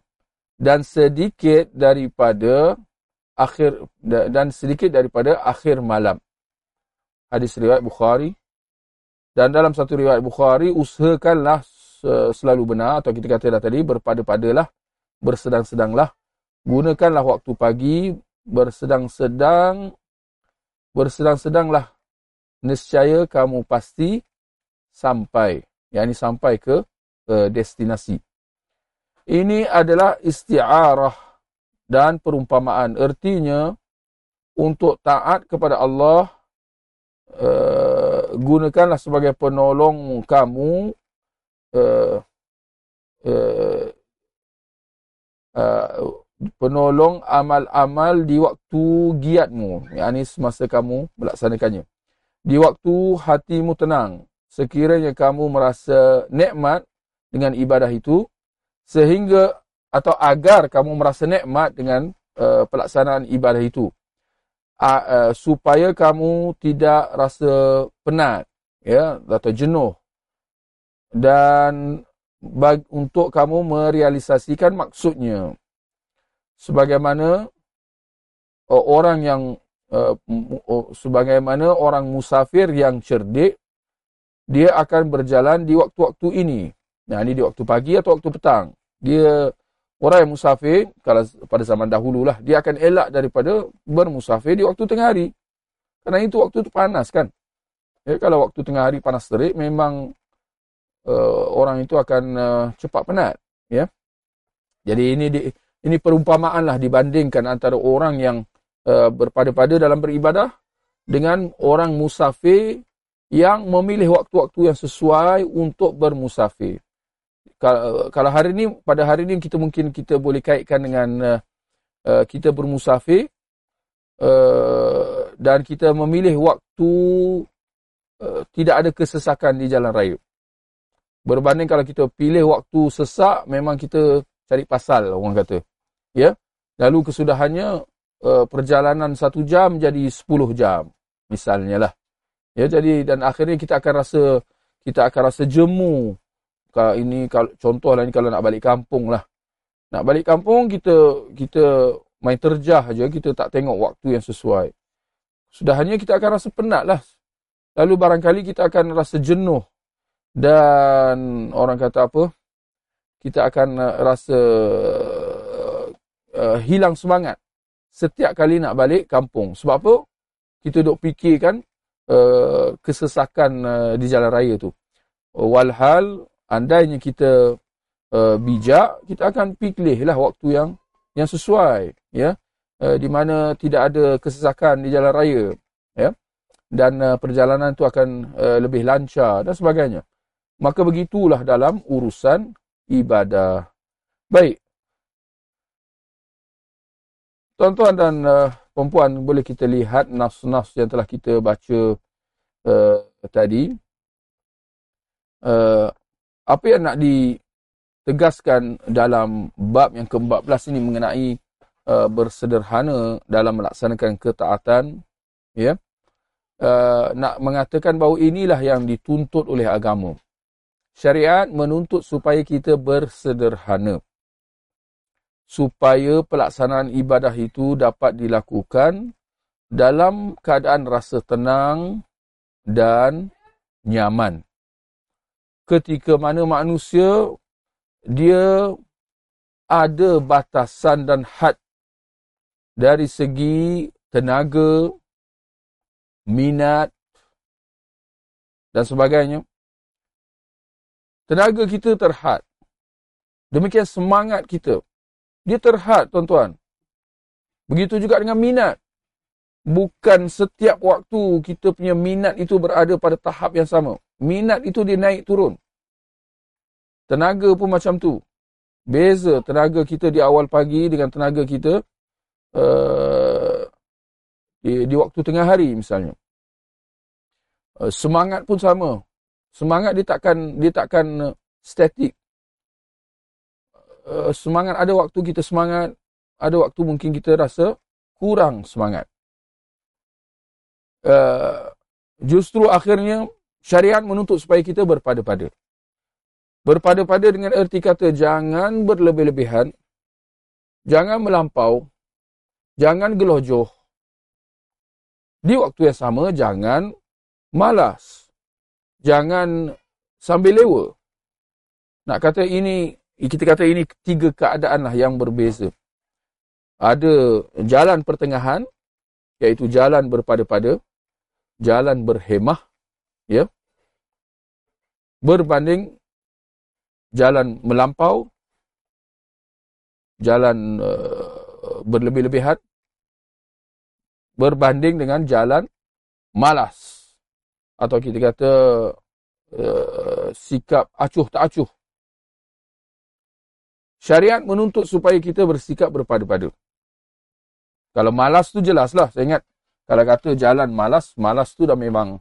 dan sedikit daripada akhir dan sedikit daripada akhir malam. Hadis riwayat Bukhari. Dan dalam satu riwayat Bukhari usahakanlah selalu benar atau kita kata dah tadi berpada-padalah bersedang-sedanglah. Gunakanlah waktu pagi bersedang-sedang bersedang-sedanglah. Nescaya kamu pasti sampai yakni sampai ke uh, destinasi. Ini adalah isti'arah dan perumpamaan. Ertinya, untuk taat kepada Allah, uh, gunakanlah sebagai penolong kamu uh, uh, uh, penolong amal-amal di waktu giatmu yakni semasa kamu melaksanakannya. Di waktu hatimu tenang sekiranya kamu merasa nikmat dengan ibadah itu sehingga atau agar kamu merasa nikmat dengan uh, pelaksanaan ibadah itu. Uh, uh, supaya kamu tidak rasa penat ya atau jenuh. Dan bag, untuk kamu merealisasikan maksudnya sebagaimana uh, orang yang uh, uh, sebagaimana orang musafir yang cerdik dia akan berjalan di waktu-waktu ini. Nah, ini di waktu pagi atau waktu petang. Dia orang yang musafir kalau pada zaman dahulu lah dia akan elak daripada bermusafir di waktu tengah hari. Kerana itu waktu itu panas kan. Ya, kalau waktu tengah hari panas terik memang uh, orang itu akan uh, cepat penat, ya. Jadi ini di, ini perumpamaan lah dibandingkan antara orang yang uh, berpada-pada dalam beribadah dengan orang musafir yang memilih waktu-waktu yang sesuai untuk bermusafir. Kalau hari ini, pada hari ini kita mungkin kita boleh kaitkan dengan uh, uh, kita bermusafir uh, dan kita memilih waktu uh, tidak ada kesesakan di jalan raya. Berbanding kalau kita pilih waktu sesak, memang kita cari pasal orang kata. Ya, Lalu kesudahannya uh, perjalanan satu jam jadi sepuluh jam. Misalnya lah. Ya, jadi dan akhirnya kita akan rasa kita akan rasa jemu. Kalau ini kalau contohlah ini kalau nak balik kampung lah. Nak balik kampung kita kita main terjah aja kita tak tengok waktu yang sesuai. Sudah hanya kita akan rasa penat lah. Lalu barangkali kita akan rasa jenuh dan orang kata apa? Kita akan uh, rasa uh, hilang semangat setiap kali nak balik kampung. Sebab apa? Kita duk fikirkan Uh, kesesakan uh, di jalan raya tu. Walhal andainya kita uh, bijak, kita akan pilihlah waktu yang yang sesuai, ya, uh, di mana tidak ada kesesakan di jalan raya, ya, dan uh, perjalanan tu akan uh, lebih lancar dan sebagainya. Maka begitulah dalam urusan ibadah. Baik. Tuan-tuan dan uh, perempuan boleh kita lihat nas-nas yang telah kita baca uh, tadi. Uh, apa yang nak ditegaskan dalam bab yang ke-14 ini mengenai uh, bersederhana dalam melaksanakan ketaatan. Ya. Yeah? Uh, nak mengatakan bahawa inilah yang dituntut oleh agama. Syariat menuntut supaya kita bersederhana supaya pelaksanaan ibadah itu dapat dilakukan dalam keadaan rasa tenang dan nyaman. Ketika mana manusia dia ada batasan dan had dari segi tenaga, minat dan sebagainya. Tenaga kita terhad. Demikian semangat kita dia terhad, tuan-tuan. Begitu juga dengan minat. Bukan setiap waktu kita punya minat itu berada pada tahap yang sama. Minat itu dia naik turun. Tenaga pun macam tu. Beza tenaga kita di awal pagi dengan tenaga kita uh, di, di waktu tengah hari misalnya. Uh, semangat pun sama. Semangat dia takkan dia takkan uh, statik. Eh, semangat ada waktu kita semangat ada waktu mungkin kita rasa kurang semangat. Uh, justru akhirnya syariat menuntut supaya kita berpada-pada. Berpada-pada dengan erti kata jangan berlebih-lebihan jangan melampau jangan gelojoh. Di waktu yang sama jangan malas jangan sambil lewa nak kata ini kita kata ini tiga keadaan lah yang berbeza. Ada jalan pertengahan, iaitu jalan berpada-pada, jalan berhemah, ya, berbanding jalan melampau, jalan uh, berlebih-lebihan, berbanding dengan jalan malas. Atau kita kata uh, sikap acuh tak acuh. Syariat menuntut supaya kita bersikap berpadu-padu. Kalau malas tu jelaslah. Saya ingat kalau kata jalan malas, malas tu dah memang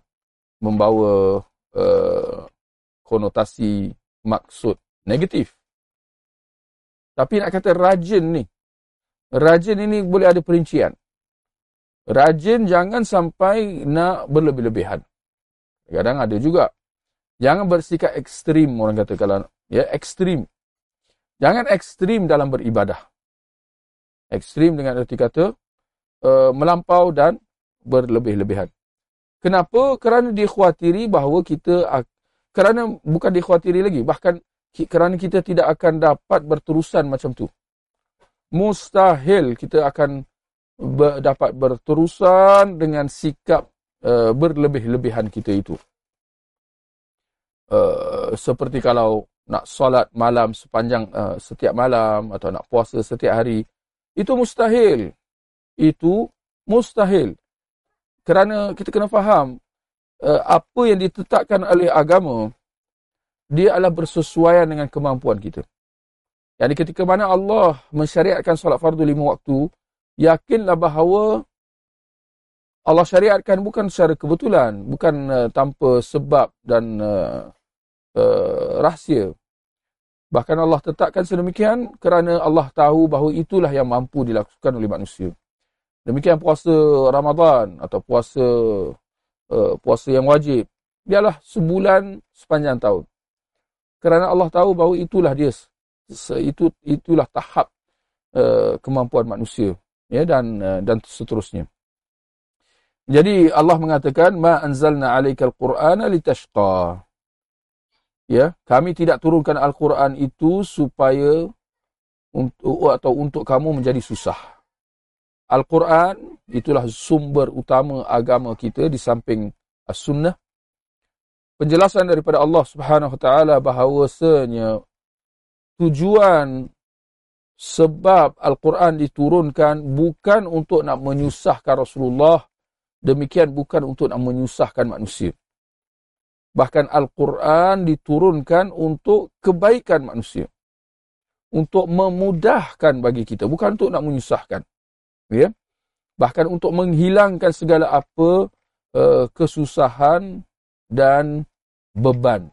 membawa uh, konotasi maksud negatif. Tapi nak kata rajin ni, rajin ini boleh ada perincian. Rajin jangan sampai nak berlebih-lebihan. Kadang ada juga. Jangan bersikap ekstrim orang kata kalau ya ekstrim. Jangan ekstrim dalam beribadah. Ekstrim dengan erti kata uh, melampau dan berlebih-lebihan. Kenapa? Kerana dikhawatiri bahawa kita kerana bukan dikhawatiri lagi, bahkan kerana kita tidak akan dapat berterusan macam tu. Mustahil kita akan ber, dapat berterusan dengan sikap uh, berlebih-lebihan kita itu. Uh, seperti kalau nak solat malam sepanjang uh, setiap malam atau nak puasa setiap hari, itu mustahil. Itu mustahil. Kerana kita kena faham uh, apa yang ditetapkan oleh agama dia adalah bersesuaian dengan kemampuan kita. Jadi ketika mana Allah mensyariatkan solat fardu lima waktu, yakinlah bahawa Allah syariatkan bukan secara kebetulan, bukan uh, tanpa sebab dan uh, uh, rahsia. Bahkan Allah tetapkan sedemikian kerana Allah tahu bahawa itulah yang mampu dilakukan oleh manusia. Demikian puasa Ramadan atau puasa uh, puasa yang wajib. Dialah sebulan sepanjang tahun. Kerana Allah tahu bahawa itulah dia itu itulah tahap uh, kemampuan manusia ya dan uh, dan seterusnya. Jadi Allah mengatakan ma anzalna 'alaikal qur'ana litashqa. Ya, kami tidak turunkan Al-Quran itu supaya untuk atau untuk kamu menjadi susah. Al-Quran itulah sumber utama agama kita di samping As-Sunnah. Penjelasan daripada Allah Subhanahu Wa Taala bahawasanya tujuan sebab Al-Quran diturunkan bukan untuk nak menyusahkan Rasulullah, demikian bukan untuk nak menyusahkan manusia. Bahkan Al-Quran diturunkan untuk kebaikan manusia. Untuk memudahkan bagi kita, bukan untuk nak menyusahkan ya bahkan untuk menghilangkan segala apa uh, kesusahan dan beban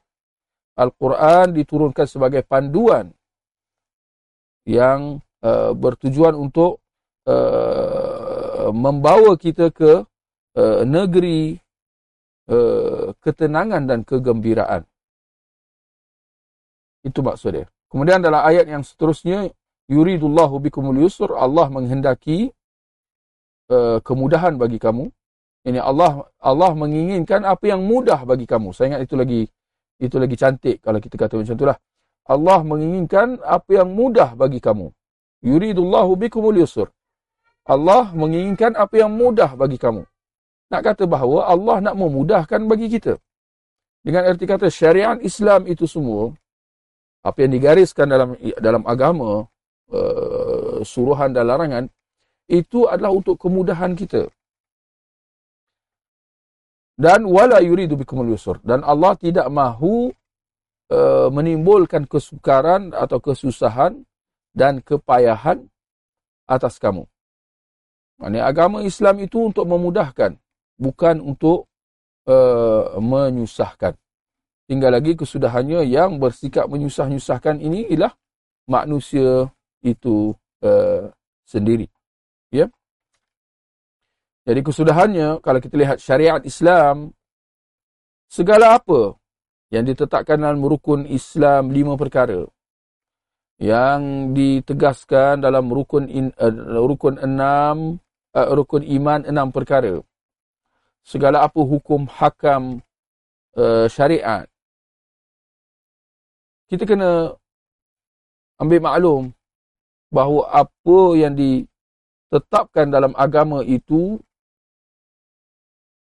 Al-Quran diturunkan sebagai panduan yang uh, bertujuan untuk uh, membawa kita ke uh, negeri uh, ketenangan dan kegembiraan itu maksudnya kemudian dalam ayat yang seterusnya yuridullahu bikumul yusr Allah menghendaki uh, kemudahan bagi kamu. Ini Allah Allah menginginkan apa yang mudah bagi kamu. Saya ingat itu lagi itu lagi cantik kalau kita kata macam itulah. Allah menginginkan apa yang mudah bagi kamu. Yuridullahu bikumul yusr. Allah menginginkan apa yang mudah bagi kamu. Nak kata bahawa Allah nak memudahkan bagi kita. Dengan erti kata syariat Islam itu semua apa yang digariskan dalam dalam agama uh, suruhan dan larangan itu adalah untuk kemudahan kita. Dan wala yuridu bikumul yusur. Dan Allah tidak mahu uh, menimbulkan kesukaran atau kesusahan dan kepayahan atas kamu. Maksudnya agama Islam itu untuk memudahkan. Bukan untuk uh, menyusahkan. Tinggal lagi kesudahannya yang bersikap menyusah-nyusahkan ini ialah manusia itu uh, sendiri. Ya. Jadi kesudahannya kalau kita lihat syariat Islam segala apa yang ditetapkan dalam rukun Islam lima perkara yang ditegaskan dalam rukun in, uh, rukun enam uh, rukun iman enam perkara segala apa hukum hakam uh, syariat kita kena ambil maklum bahawa apa yang di tetapkan dalam agama itu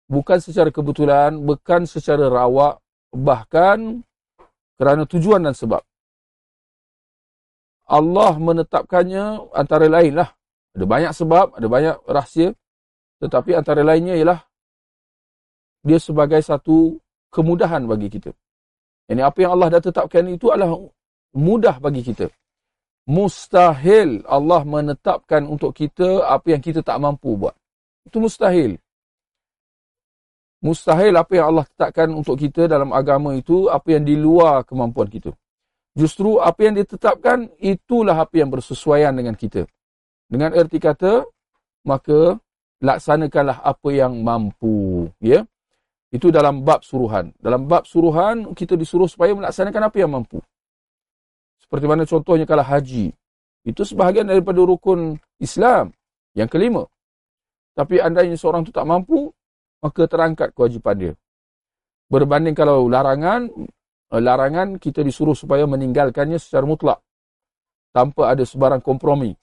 bukan secara kebetulan, bukan secara rawak, bahkan kerana tujuan dan sebab. Allah menetapkannya antara lain lah. Ada banyak sebab, ada banyak rahsia. Tetapi antara lainnya ialah dia sebagai satu kemudahan bagi kita. Ini apa yang Allah dah tetapkan itu adalah mudah bagi kita. Mustahil Allah menetapkan untuk kita apa yang kita tak mampu buat. Itu mustahil. Mustahil apa yang Allah tetapkan untuk kita dalam agama itu apa yang di luar kemampuan kita. Justru apa yang ditetapkan itulah apa yang bersesuaian dengan kita. Dengan erti kata, maka laksanakanlah apa yang mampu. Ya? Itu dalam bab suruhan. Dalam bab suruhan, kita disuruh supaya melaksanakan apa yang mampu. Seperti mana contohnya kalau haji. Itu sebahagian daripada rukun Islam. Yang kelima. Tapi andainya seorang itu tak mampu, maka terangkat kewajipan dia. Berbanding kalau larangan, eh, larangan kita disuruh supaya meninggalkannya secara mutlak. Tanpa ada sebarang kompromi.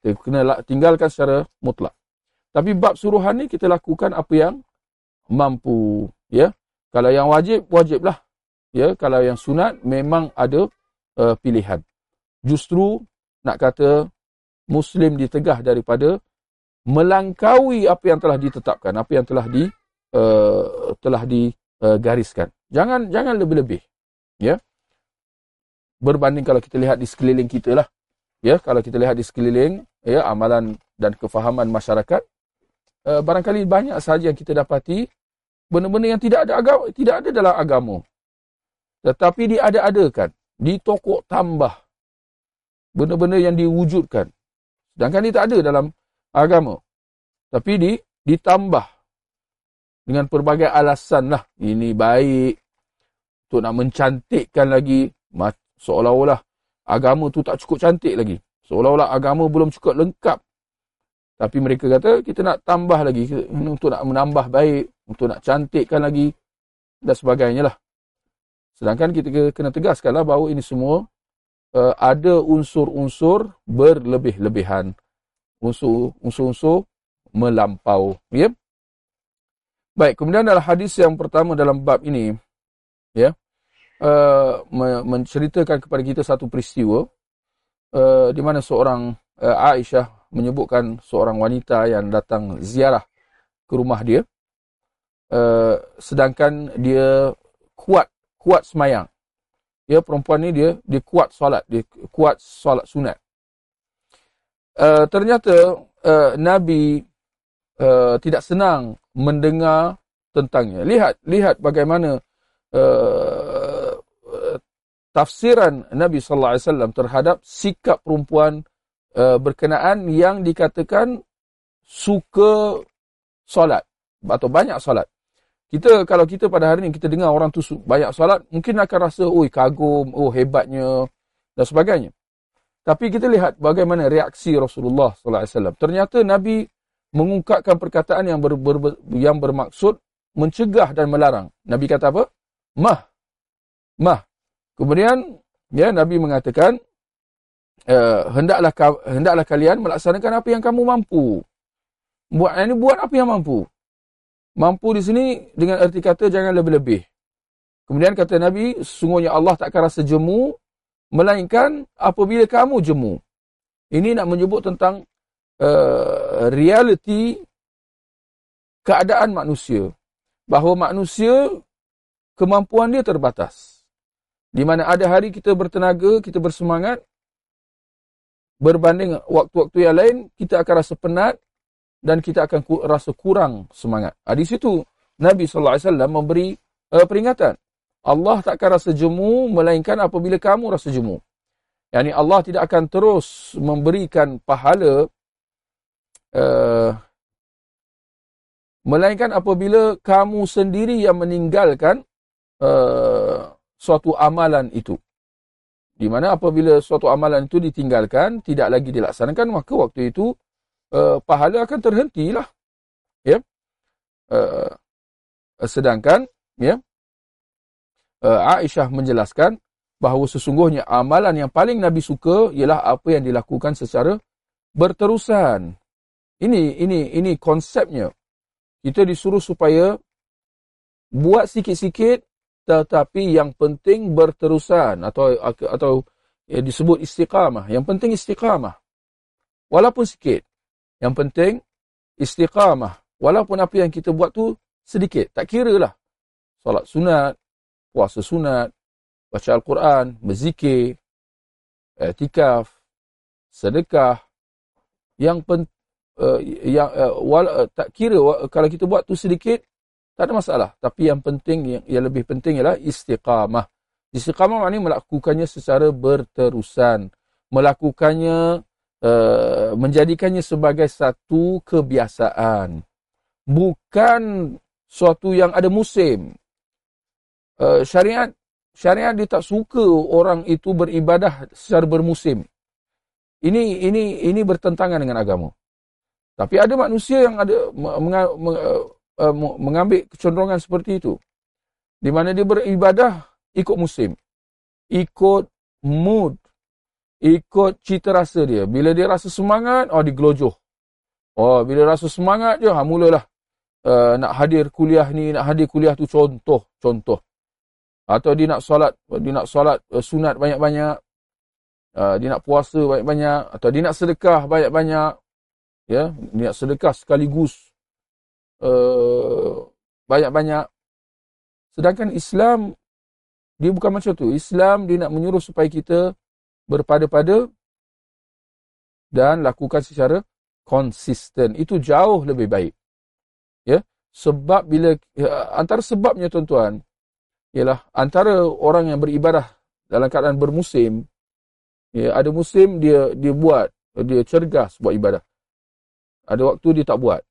Kita kena tinggalkan secara mutlak. Tapi bab suruhan ni kita lakukan apa yang mampu ya. Kalau yang wajib wajiblah. Ya kalau yang sunat memang ada uh, pilihan. Justru nak kata muslim ditegah daripada melangkaui apa yang telah ditetapkan apa yang telah di uh, telah digariskan uh, jangan jangan lebih-lebih ya. Berbanding kalau kita lihat di sekeliling kita lah ya. Kalau kita lihat di sekeliling ya amalan dan kefahaman masyarakat uh, barangkali banyak sahaja yang kita dapati benda-benda yang tidak ada agama tidak ada dalam agama. Tetapi diada-adakan ditokok tambah. Benda-benda yang diwujudkan. Sedangkan ini tak ada dalam agama. Tapi di ditambah. Dengan pelbagai alasan lah. Ini baik. Untuk nak mencantikkan lagi seolah-olah agama tu tak cukup cantik lagi. Seolah-olah agama belum cukup lengkap. Tapi mereka kata kita nak tambah lagi. Untuk nak menambah baik untuk nak cantikkan lagi dan sebagainya lah. Sedangkan kita kena tegaskanlah bahawa ini semua uh, ada unsur-unsur berlebih-lebihan. Unsur-unsur melampau. Ya? Baik, kemudian dalam hadis yang pertama dalam bab ini, ya, uh, menceritakan kepada kita satu peristiwa uh, di mana seorang uh, Aisyah menyebutkan seorang wanita yang datang ziarah ke rumah dia. Uh, sedangkan dia kuat kuat semayang. Ya perempuan ni dia dia kuat solat, dia kuat solat sunat. Uh, ternyata uh, Nabi uh, tidak senang mendengar tentangnya. Lihat lihat bagaimana uh, tafsiran Nabi sallallahu alaihi wasallam terhadap sikap perempuan uh, berkenaan yang dikatakan suka solat atau banyak solat. Kita kalau kita pada hari ini kita dengar orang tu banyak solat, mungkin akan rasa oi kagum, oh hebatnya dan sebagainya. Tapi kita lihat bagaimana reaksi Rasulullah sallallahu alaihi wasallam. Ternyata Nabi mengungkapkan perkataan yang ber, ber, yang bermaksud mencegah dan melarang. Nabi kata apa? Mah. Mah. Kemudian ya Nabi mengatakan uh, hendaklah hendaklah kalian melaksanakan apa yang kamu mampu. Buat ini buat apa yang mampu. Mampu di sini dengan erti kata jangan lebih-lebih. Kemudian kata Nabi, sungguhnya Allah tak akan rasa jemu, melainkan apabila kamu jemu. Ini nak menyebut tentang uh, realiti keadaan manusia. Bahawa manusia, kemampuan dia terbatas. Di mana ada hari kita bertenaga, kita bersemangat, berbanding waktu-waktu yang lain, kita akan rasa penat, dan kita akan ku, rasa kurang semangat. Ha, di situ Nabi SAW memberi uh, peringatan. Allah tak akan rasa jemu melainkan apabila kamu rasa jemu. Yang ini Allah tidak akan terus memberikan pahala uh, melainkan apabila kamu sendiri yang meninggalkan uh, suatu amalan itu. Di mana apabila suatu amalan itu ditinggalkan, tidak lagi dilaksanakan, maka waktu itu uh, pahala akan terhentilah. Ya. Uh, sedangkan ya uh, Aisyah menjelaskan bahawa sesungguhnya amalan yang paling Nabi suka ialah apa yang dilakukan secara berterusan. Ini ini ini konsepnya. Kita disuruh supaya buat sikit-sikit tetapi yang penting berterusan atau atau ya, disebut istiqamah. Yang penting istiqamah. Walaupun sikit. Yang penting istiqamah. Walaupun apa yang kita buat tu sedikit. Tak kira lah. Solat sunat, puasa sunat, baca Al-Quran, berzikir, etikaf, sedekah, yang pen, uh, yang uh, wal, uh, tak kira uh, kalau kita buat tu sedikit tak ada masalah tapi yang penting yang, yang lebih penting ialah istiqamah istiqamah maknanya melakukannya secara berterusan melakukannya uh, menjadikannya sebagai satu kebiasaan bukan suatu yang ada musim uh, syariat syariat dia tak suka orang itu beribadah secara bermusim ini ini ini bertentangan dengan agama. Tapi ada manusia yang ada eh, mengambil kecenderungan seperti itu. Di mana dia beribadah ikut musim. Ikut mood. Ikut cita rasa dia. Bila dia rasa semangat, oh digelojoh. Oh, bila rasa semangat je, ha, mulalah uh, nak hadir kuliah ni, nak hadir kuliah tu contoh, contoh. Atau dia nak solat, dia nak solat uh, sunat banyak-banyak, uh, dia nak puasa banyak-banyak atau dia nak sedekah banyak-banyak ya dia nak sedekah sekaligus uh, banyak-banyak sedangkan Islam dia bukan macam tu Islam dia nak menyuruh supaya kita berpada-pada dan lakukan secara konsisten itu jauh lebih baik ya sebab bila ya, antara sebabnya tuan-tuan ialah antara orang yang beribadah dalam keadaan bermusim Ya, ada musim dia dia buat, dia cergas buat ibadah. Ada waktu dia tak buat.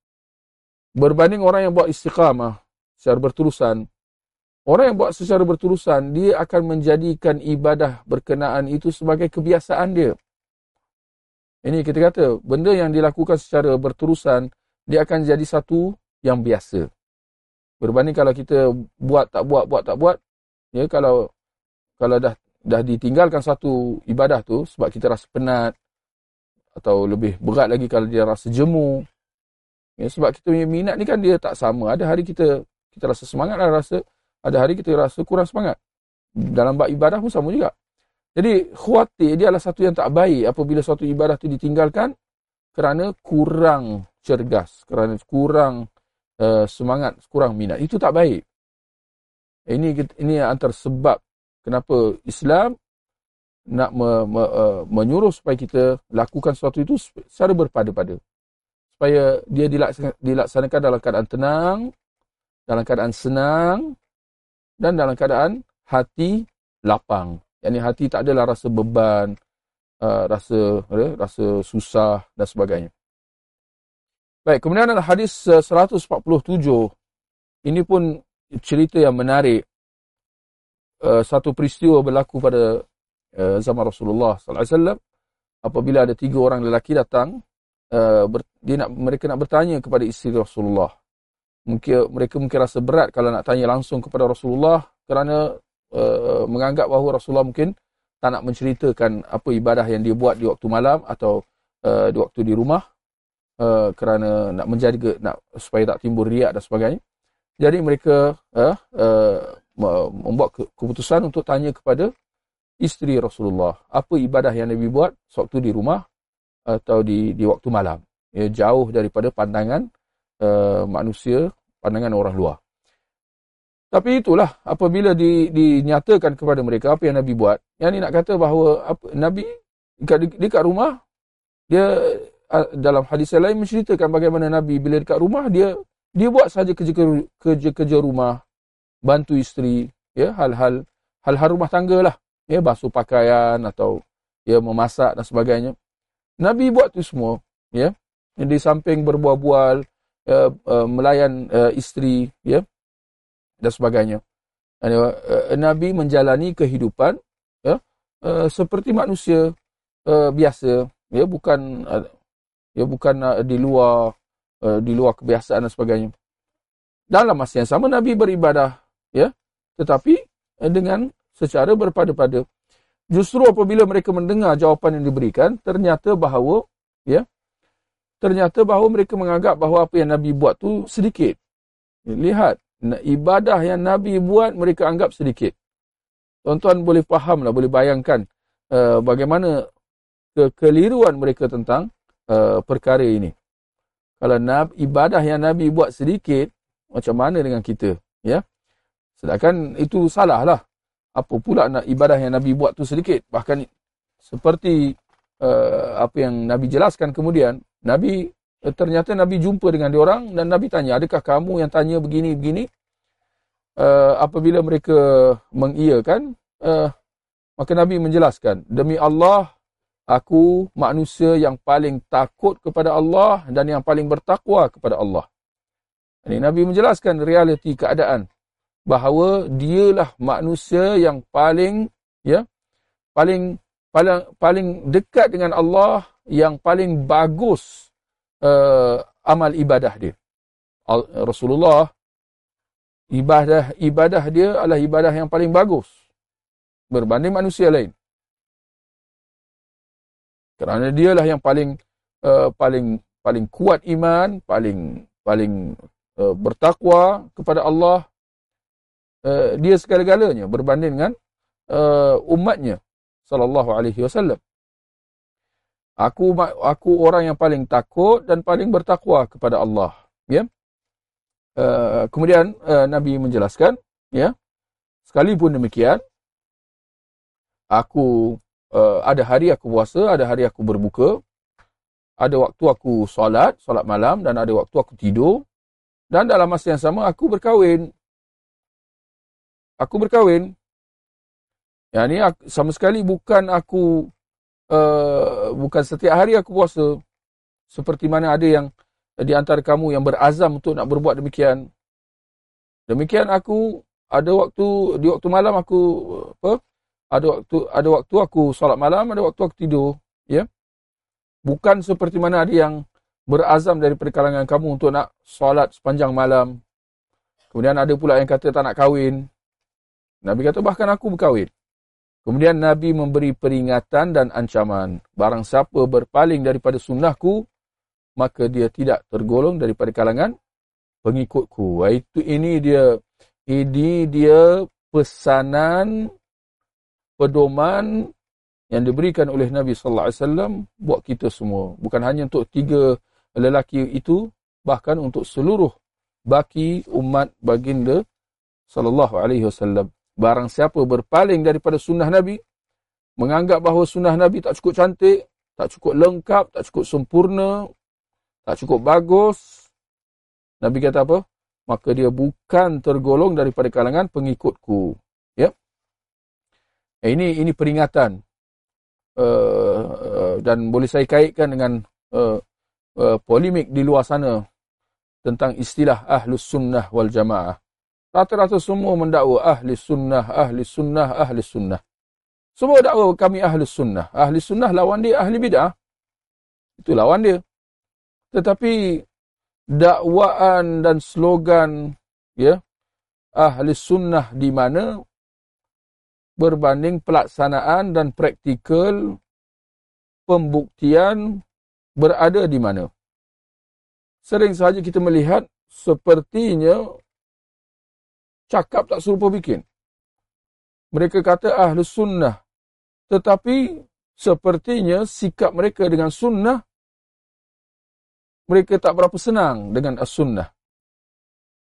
Berbanding orang yang buat istiqamah secara berterusan, orang yang buat secara berterusan, dia akan menjadikan ibadah berkenaan itu sebagai kebiasaan dia. Ini kita kata, benda yang dilakukan secara berterusan, dia akan jadi satu yang biasa. Berbanding kalau kita buat tak buat, buat tak buat, ya kalau kalau dah dah ditinggalkan satu ibadah tu sebab kita rasa penat atau lebih berat lagi kalau dia rasa jemu. Ya, sebab kita punya minat ni kan dia tak sama. Ada hari kita kita rasa semangat, ada rasa ada hari kita rasa kurang semangat. Dalam bab ibadah pun sama juga. Jadi khuatir dia adalah satu yang tak baik apabila suatu ibadah tu ditinggalkan kerana kurang cergas, kerana kurang uh, semangat, kurang minat. Itu tak baik. Ini ini antara sebab kenapa Islam nak me, me, uh, menyuruh supaya kita lakukan sesuatu itu secara berpada-pada. Supaya dia dilaksanakan dalam keadaan tenang, dalam keadaan senang dan dalam keadaan hati lapang. Yang ini hati tak adalah rasa beban, uh, rasa uh, rasa susah dan sebagainya. Baik, kemudian adalah hadis 147. Ini pun cerita yang menarik uh, satu peristiwa berlaku pada uh, zaman Rasulullah sallallahu alaihi wasallam apabila ada tiga orang lelaki datang uh, ber, dia nak mereka nak bertanya kepada isteri Rasulullah. Mungkin mereka mungkin rasa berat kalau nak tanya langsung kepada Rasulullah kerana uh, menganggap bahawa Rasulullah mungkin tak nak menceritakan apa ibadah yang dia buat di waktu malam atau uh, di waktu di rumah uh, kerana nak menjaga nak supaya tak timbul riak dan sebagainya. Jadi mereka uh, uh, membuat keputusan untuk tanya kepada isteri Rasulullah apa ibadah yang Nabi buat sewaktu di rumah atau di di waktu malam ya, jauh daripada pandangan uh, manusia pandangan orang luar tapi itulah apabila di, dinyatakan kepada mereka apa yang Nabi buat yang ni nak kata bahawa apa, Nabi dekat, dekat rumah dia dalam hadis lain menceritakan bagaimana Nabi bila dekat rumah dia dia buat saja kerja-kerja rumah bantu isteri, ya, hal-hal hal-hal rumah tangga lah, ya, basuh pakaian atau ya memasak dan sebagainya. Nabi buat tu semua, ya, di samping berbual-bual, uh, uh, melayan uh, isteri, ya, dan sebagainya. Uh, uh, Nabi menjalani kehidupan, ya, uh, seperti manusia uh, biasa, ya, bukan, uh, ya, bukan uh, di luar, uh, di luar kebiasaan dan sebagainya. Dalam masa yang sama Nabi beribadah ya tetapi eh, dengan secara berpada-pada justru apabila mereka mendengar jawapan yang diberikan ternyata bahawa ya ternyata bahawa mereka menganggap bahawa apa yang nabi buat tu sedikit lihat ibadah yang nabi buat mereka anggap sedikit tuan-tuan boleh fahamlah boleh bayangkan uh, bagaimana kekeliruan mereka tentang uh, perkara ini kalau nabi, ibadah yang nabi buat sedikit macam mana dengan kita ya Sedangkan itu salah lah. apa pula nak ibadah yang Nabi buat tu sedikit. Bahkan seperti uh, apa yang Nabi jelaskan kemudian, Nabi uh, ternyata Nabi jumpa dengan dia orang dan Nabi tanya, adakah kamu yang tanya begini-begini? Uh, apabila mereka mengiyakan, uh, maka Nabi menjelaskan, demi Allah, aku manusia yang paling takut kepada Allah dan yang paling bertakwa kepada Allah. Ini Nabi menjelaskan realiti keadaan bahawa dialah manusia yang paling ya paling paling paling dekat dengan Allah yang paling bagus uh, amal ibadah dia. Rasulullah ibadah ibadah dia adalah ibadah yang paling bagus berbanding manusia lain. Kerana dialah yang paling uh, paling paling kuat iman, paling paling uh, bertakwa kepada Allah uh, dia segala-galanya berbanding dengan uh, umatnya sallallahu alaihi wasallam. Aku aku orang yang paling takut dan paling bertakwa kepada Allah, ya. Uh, kemudian uh, Nabi menjelaskan, ya. Sekalipun demikian, aku uh, ada hari aku puasa, ada hari aku berbuka, ada waktu aku solat, solat malam dan ada waktu aku tidur. Dan dalam masa yang sama aku berkahwin aku berkahwin. Yang ni sama sekali bukan aku uh, bukan setiap hari aku puasa. Seperti mana ada yang di antara kamu yang berazam untuk nak berbuat demikian. Demikian aku ada waktu di waktu malam aku apa? Ada waktu ada waktu aku solat malam, ada waktu aku tidur, ya. Bukan seperti mana ada yang berazam dari kalangan kamu untuk nak solat sepanjang malam. Kemudian ada pula yang kata tak nak kahwin. Nabi kata bahkan aku berkahwin. Kemudian Nabi memberi peringatan dan ancaman. Barang siapa berpaling daripada sunnahku, maka dia tidak tergolong daripada kalangan pengikutku. Itu ini dia ini dia pesanan pedoman yang diberikan oleh Nabi sallallahu alaihi wasallam buat kita semua. Bukan hanya untuk tiga lelaki itu, bahkan untuk seluruh baki umat baginda sallallahu alaihi wasallam barang siapa berpaling daripada sunnah Nabi, menganggap bahawa sunnah Nabi tak cukup cantik, tak cukup lengkap, tak cukup sempurna, tak cukup bagus, Nabi kata apa? Maka dia bukan tergolong daripada kalangan pengikutku. Ya? Eh, ini ini peringatan. Uh, uh, dan boleh saya kaitkan dengan uh, uh, polemik di luar sana tentang istilah ahlus sunnah wal jamaah. Rata-rata semua mendakwa ahli sunnah, ahli sunnah, ahli sunnah. Semua dakwa kami ahli sunnah. Ahli sunnah lawan dia ahli bid'ah. Itu lawan dia. Tetapi dakwaan dan slogan ya ahli sunnah di mana berbanding pelaksanaan dan praktikal pembuktian berada di mana. Sering sahaja kita melihat sepertinya cakap tak serupa bikin. Mereka kata ahli sunnah. Tetapi sepertinya sikap mereka dengan sunnah, mereka tak berapa senang dengan as-sunnah.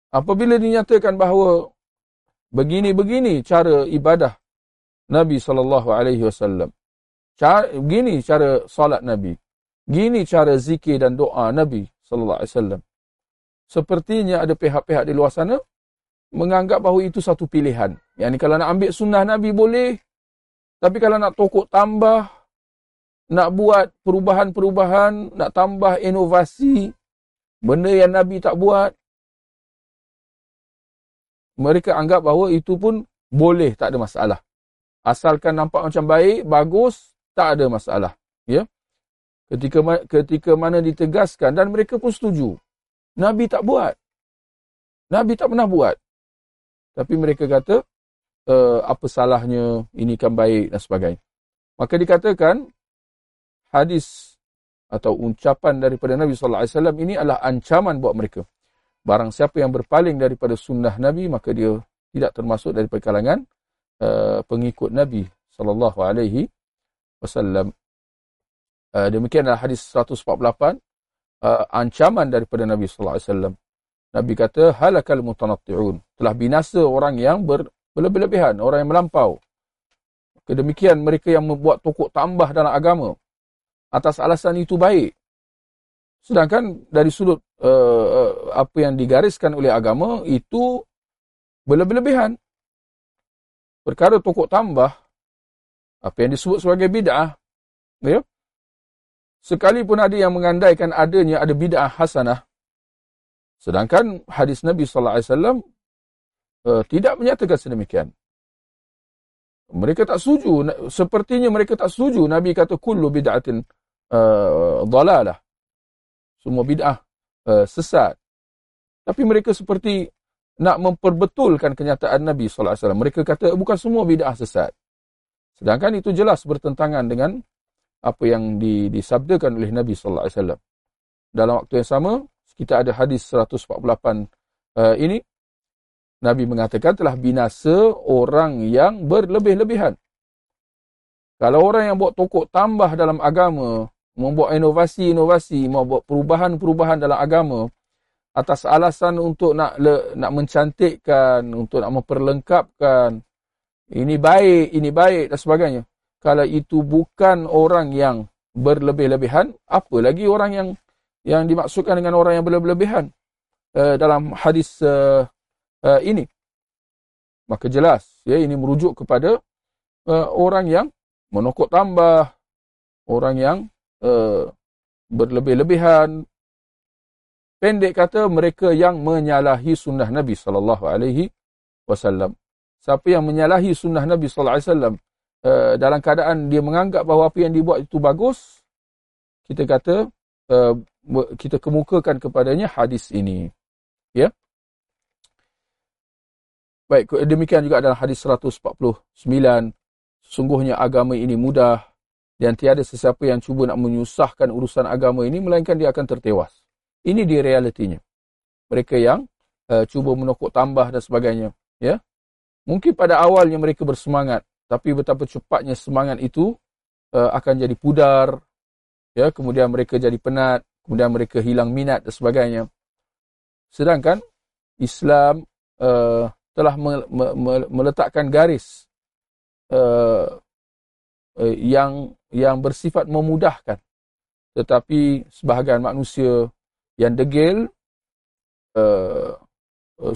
Apabila dinyatakan bahawa begini-begini cara ibadah Nabi SAW. Cara, begini cara salat Nabi. Gini cara zikir dan doa Nabi SAW. Sepertinya ada pihak-pihak di luar sana menganggap bahawa itu satu pilihan. Yang ni kalau nak ambil sunnah Nabi boleh. Tapi kalau nak tokok tambah, nak buat perubahan-perubahan, nak tambah inovasi, benda yang Nabi tak buat, mereka anggap bahawa itu pun boleh, tak ada masalah. Asalkan nampak macam baik, bagus, tak ada masalah. Ya? Ketika ketika mana ditegaskan dan mereka pun setuju. Nabi tak buat. Nabi tak pernah buat. Tapi mereka kata, uh, apa salahnya, ini kan baik dan sebagainya. Maka dikatakan, hadis atau ucapan daripada Nabi SAW ini adalah ancaman buat mereka. Barang siapa yang berpaling daripada sunnah Nabi, maka dia tidak termasuk daripada kalangan uh, pengikut Nabi SAW. Uh, demikianlah hadis 148, uh, ancaman daripada Nabi SAW. Nabi kata halakal mutanatti'un. Telah binasa orang yang ber, berlebih-lebihan, orang yang melampau. Kedemikian mereka yang membuat tokok tambah dalam agama atas alasan itu baik. Sedangkan dari sudut uh, apa yang digariskan oleh agama itu berlebih-lebihan. Perkara tokok tambah apa yang disebut sebagai bid'ah ya sekalipun ada yang mengandaikan adanya ada bid'ah hasanah sedangkan hadis Nabi sallallahu alaihi wasallam uh, tidak menyatakan sedemikian. Mereka tak setuju sepertinya mereka tak setuju Nabi kata kullu bid'atin uh, dalalah semua bid'ah uh, sesat. Tapi mereka seperti nak memperbetulkan kenyataan Nabi sallallahu alaihi wasallam. Mereka kata bukan semua bid'ah sesat. Sedangkan itu jelas bertentangan dengan apa yang di, disabdakan oleh Nabi sallallahu alaihi wasallam. Dalam waktu yang sama, kita ada hadis 148 uh, ini Nabi mengatakan telah binasa orang yang berlebih-lebihan. Kalau orang yang buat tokok tambah dalam agama, membuat inovasi-inovasi, membuat perubahan-perubahan dalam agama atas alasan untuk nak le, nak mencantikkan, untuk nak memperlengkapkan, ini baik, ini baik dan sebagainya. Kalau itu bukan orang yang berlebih-lebihan, apa lagi orang yang yang dimaksudkan dengan orang yang berlebih-lebihan uh, dalam hadis uh, uh, ini? Maka jelas, ya ini merujuk kepada uh, orang yang menokok tambah, orang yang uh, berlebih-lebihan. Pendek kata mereka yang menyalahi sunnah Nabi sallallahu alaihi wasallam siapa yang menyalahi sunnah Nabi sallallahu alaihi wasallam dalam keadaan dia menganggap bahawa apa yang dibuat itu bagus kita kata uh, kita kemukakan kepadanya hadis ini. Ya? Baik demikian juga dalam hadis 149 sesungguhnya agama ini mudah dan tiada sesiapa yang cuba nak menyusahkan urusan agama ini melainkan dia akan tertewas. Ini dia realitinya. Mereka yang uh, cuba menokok tambah dan sebagainya ya? Mungkin pada awalnya mereka bersemangat, tapi betapa cepatnya semangat itu uh, akan jadi pudar, ya, kemudian mereka jadi penat, kemudian mereka hilang minat dan sebagainya. Sedangkan Islam uh, telah me me me meletakkan garis uh, uh, yang yang bersifat memudahkan, tetapi sebahagian manusia yang degil uh,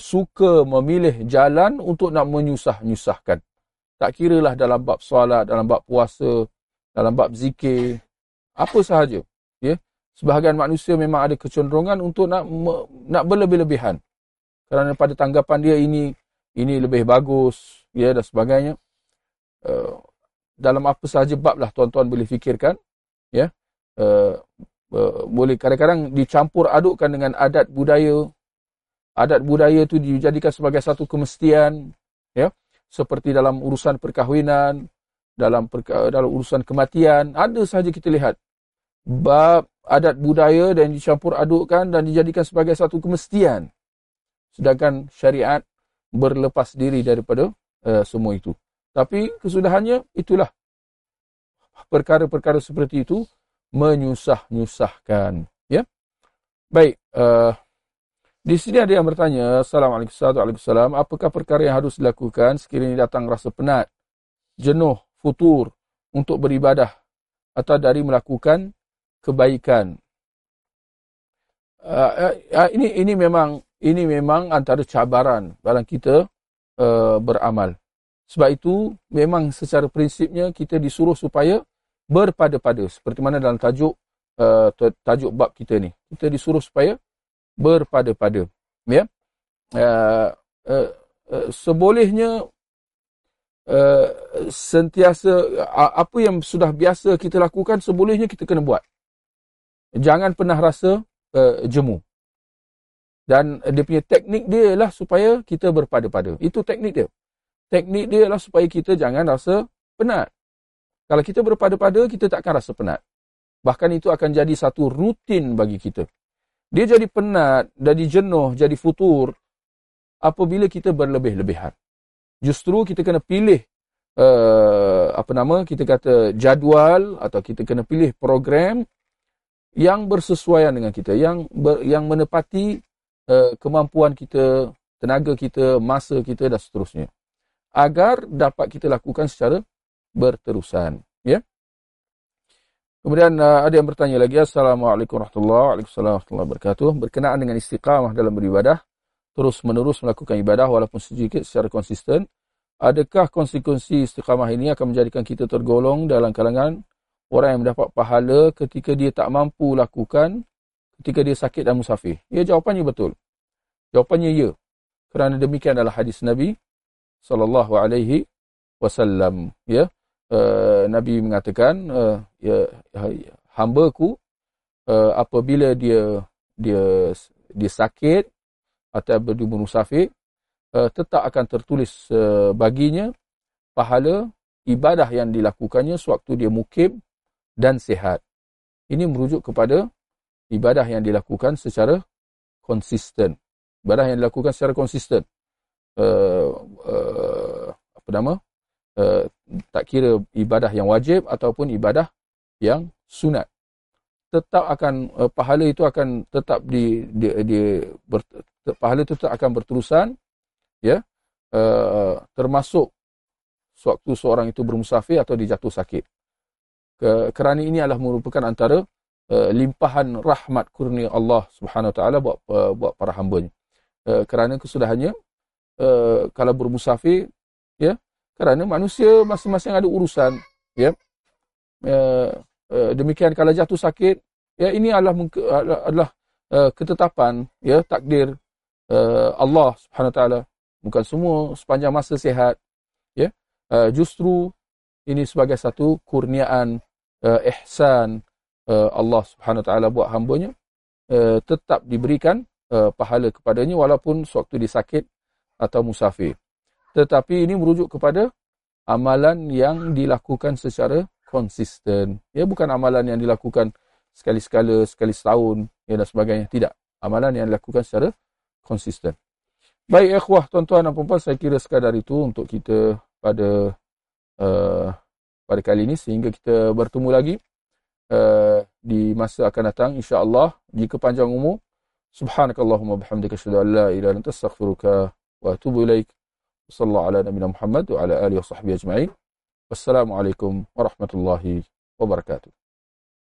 suka memilih jalan untuk nak menyusah-nyusahkan. Tak kira lah dalam bab solat, dalam bab puasa, dalam bab zikir, apa sahaja. Sebahagian manusia memang ada kecenderungan untuk nak nak berlebih-lebihan. Kerana pada tanggapan dia ini ini lebih bagus ya dan sebagainya. Uh, dalam apa sahaja bab lah tuan-tuan boleh fikirkan. Ya? Uh, uh, boleh kadang-kadang dicampur adukkan dengan adat budaya adat budaya itu dijadikan sebagai satu kemestian ya seperti dalam urusan perkahwinan dalam perka, dalam urusan kematian ada sahaja kita lihat bab adat budaya dan dicampur adukkan dan dijadikan sebagai satu kemestian. Sedangkan syariat berlepas diri daripada uh, semua itu. Tapi kesudahannya itulah. Perkara-perkara seperti itu menyusah-nyusahkan ya. Baik uh, di sini ada yang bertanya, Assalamualaikum warahmatullahi apakah perkara yang harus dilakukan sekiranya datang rasa penat, jenuh, futur untuk beribadah atau dari melakukan kebaikan? Uh, uh, ini ini memang ini memang antara cabaran dalam kita uh, beramal. Sebab itu memang secara prinsipnya kita disuruh supaya berpada-pada seperti mana dalam tajuk uh, tajuk bab kita ni. Kita disuruh supaya berpada-pada ya uh, uh, uh, sebolehnya uh, sentiasa uh, apa yang sudah biasa kita lakukan sebolehnya kita kena buat jangan pernah rasa uh, jemu. Dan dia punya teknik dia ialah supaya kita berpada-pada. Itu teknik dia. Teknik dia ialah supaya kita jangan rasa penat. Kalau kita berpada-pada kita tak akan rasa penat. Bahkan itu akan jadi satu rutin bagi kita. Dia jadi penat, jadi jenuh, jadi futur apabila kita berlebih-lebihan. Justru kita kena pilih uh, apa nama kita kata jadual atau kita kena pilih program yang bersesuaian dengan kita, yang ber, yang menepati uh, kemampuan kita, tenaga kita, masa kita dan seterusnya. agar dapat kita lakukan secara berterusan. Ya. Kemudian uh, ada yang bertanya lagi. Assalamualaikum warahmatullahi wabarakatuh. Berkenaan dengan istiqamah dalam beribadah, terus menerus melakukan ibadah walaupun sedikit secara konsisten, adakah konsekuensi istiqamah ini akan menjadikan kita tergolong dalam kalangan orang yang mendapat pahala ketika dia tak mampu lakukan ketika dia sakit dan musafir? Ya, jawapannya betul. Jawapannya ya. Kerana demikian adalah hadis Nabi sallallahu alaihi wasallam, ya. Uh, Nabi mengatakan uh, ya hamba-ku uh, apabila dia dia dia sakit atau berdua musafir uh, tetap akan tertulis uh, baginya pahala ibadah yang dilakukannya sewaktu dia mukim dan sihat. Ini merujuk kepada ibadah yang dilakukan secara konsisten. Ibadah yang dilakukan secara konsisten. Uh, uh, apa nama? Uh, tak kira ibadah yang wajib ataupun ibadah yang sunat. Tetap akan, uh, pahala itu akan tetap di, di, di ber, pahala itu tetap akan berterusan, ya, uh, termasuk sewaktu seorang itu bermusafir atau dijatuh sakit. Ke, kerana ini adalah merupakan antara uh, limpahan rahmat kurnia Allah Subhanahu Wa Taala buat uh, buat para hamba-Nya. Uh, kerana kesudahannya uh, kalau bermusafir ya kerana manusia masing-masing ada urusan ya. Uh, uh, demikian kalau jatuh sakit ya ini adalah adalah uh, ketetapan ya takdir uh, Allah Subhanahu Wa Taala. Bukan semua sepanjang masa sihat ya. Uh, justru ini sebagai satu kurniaan uh, ihsan uh, Allah Subhanahu taala buat hamba-Nya uh, tetap diberikan uh, pahala kepadanya walaupun sewaktu dia sakit atau musafir. Tetapi ini merujuk kepada amalan yang dilakukan secara konsisten. Ya bukan amalan yang dilakukan sekali-sekala, sekali setahun ya, dan sebagainya. Tidak. Amalan yang dilakukan secara konsisten. Baik ikhwah tuan-tuan dan puan saya kira sekadar itu untuk kita pada uh, pada kali ini sehingga kita bertemu lagi uh, di masa akan datang insya-Allah jika panjang umur. Subhanakallahumma bihamdika asyhadu an la ilaha illa astaghfiruka wa atubu ilaik. Sallallahu ala nabiyina muhammad wa ala alihi wa sahbihi ajma'in. Wassalamu alaikum warahmatullahi wabarakatuh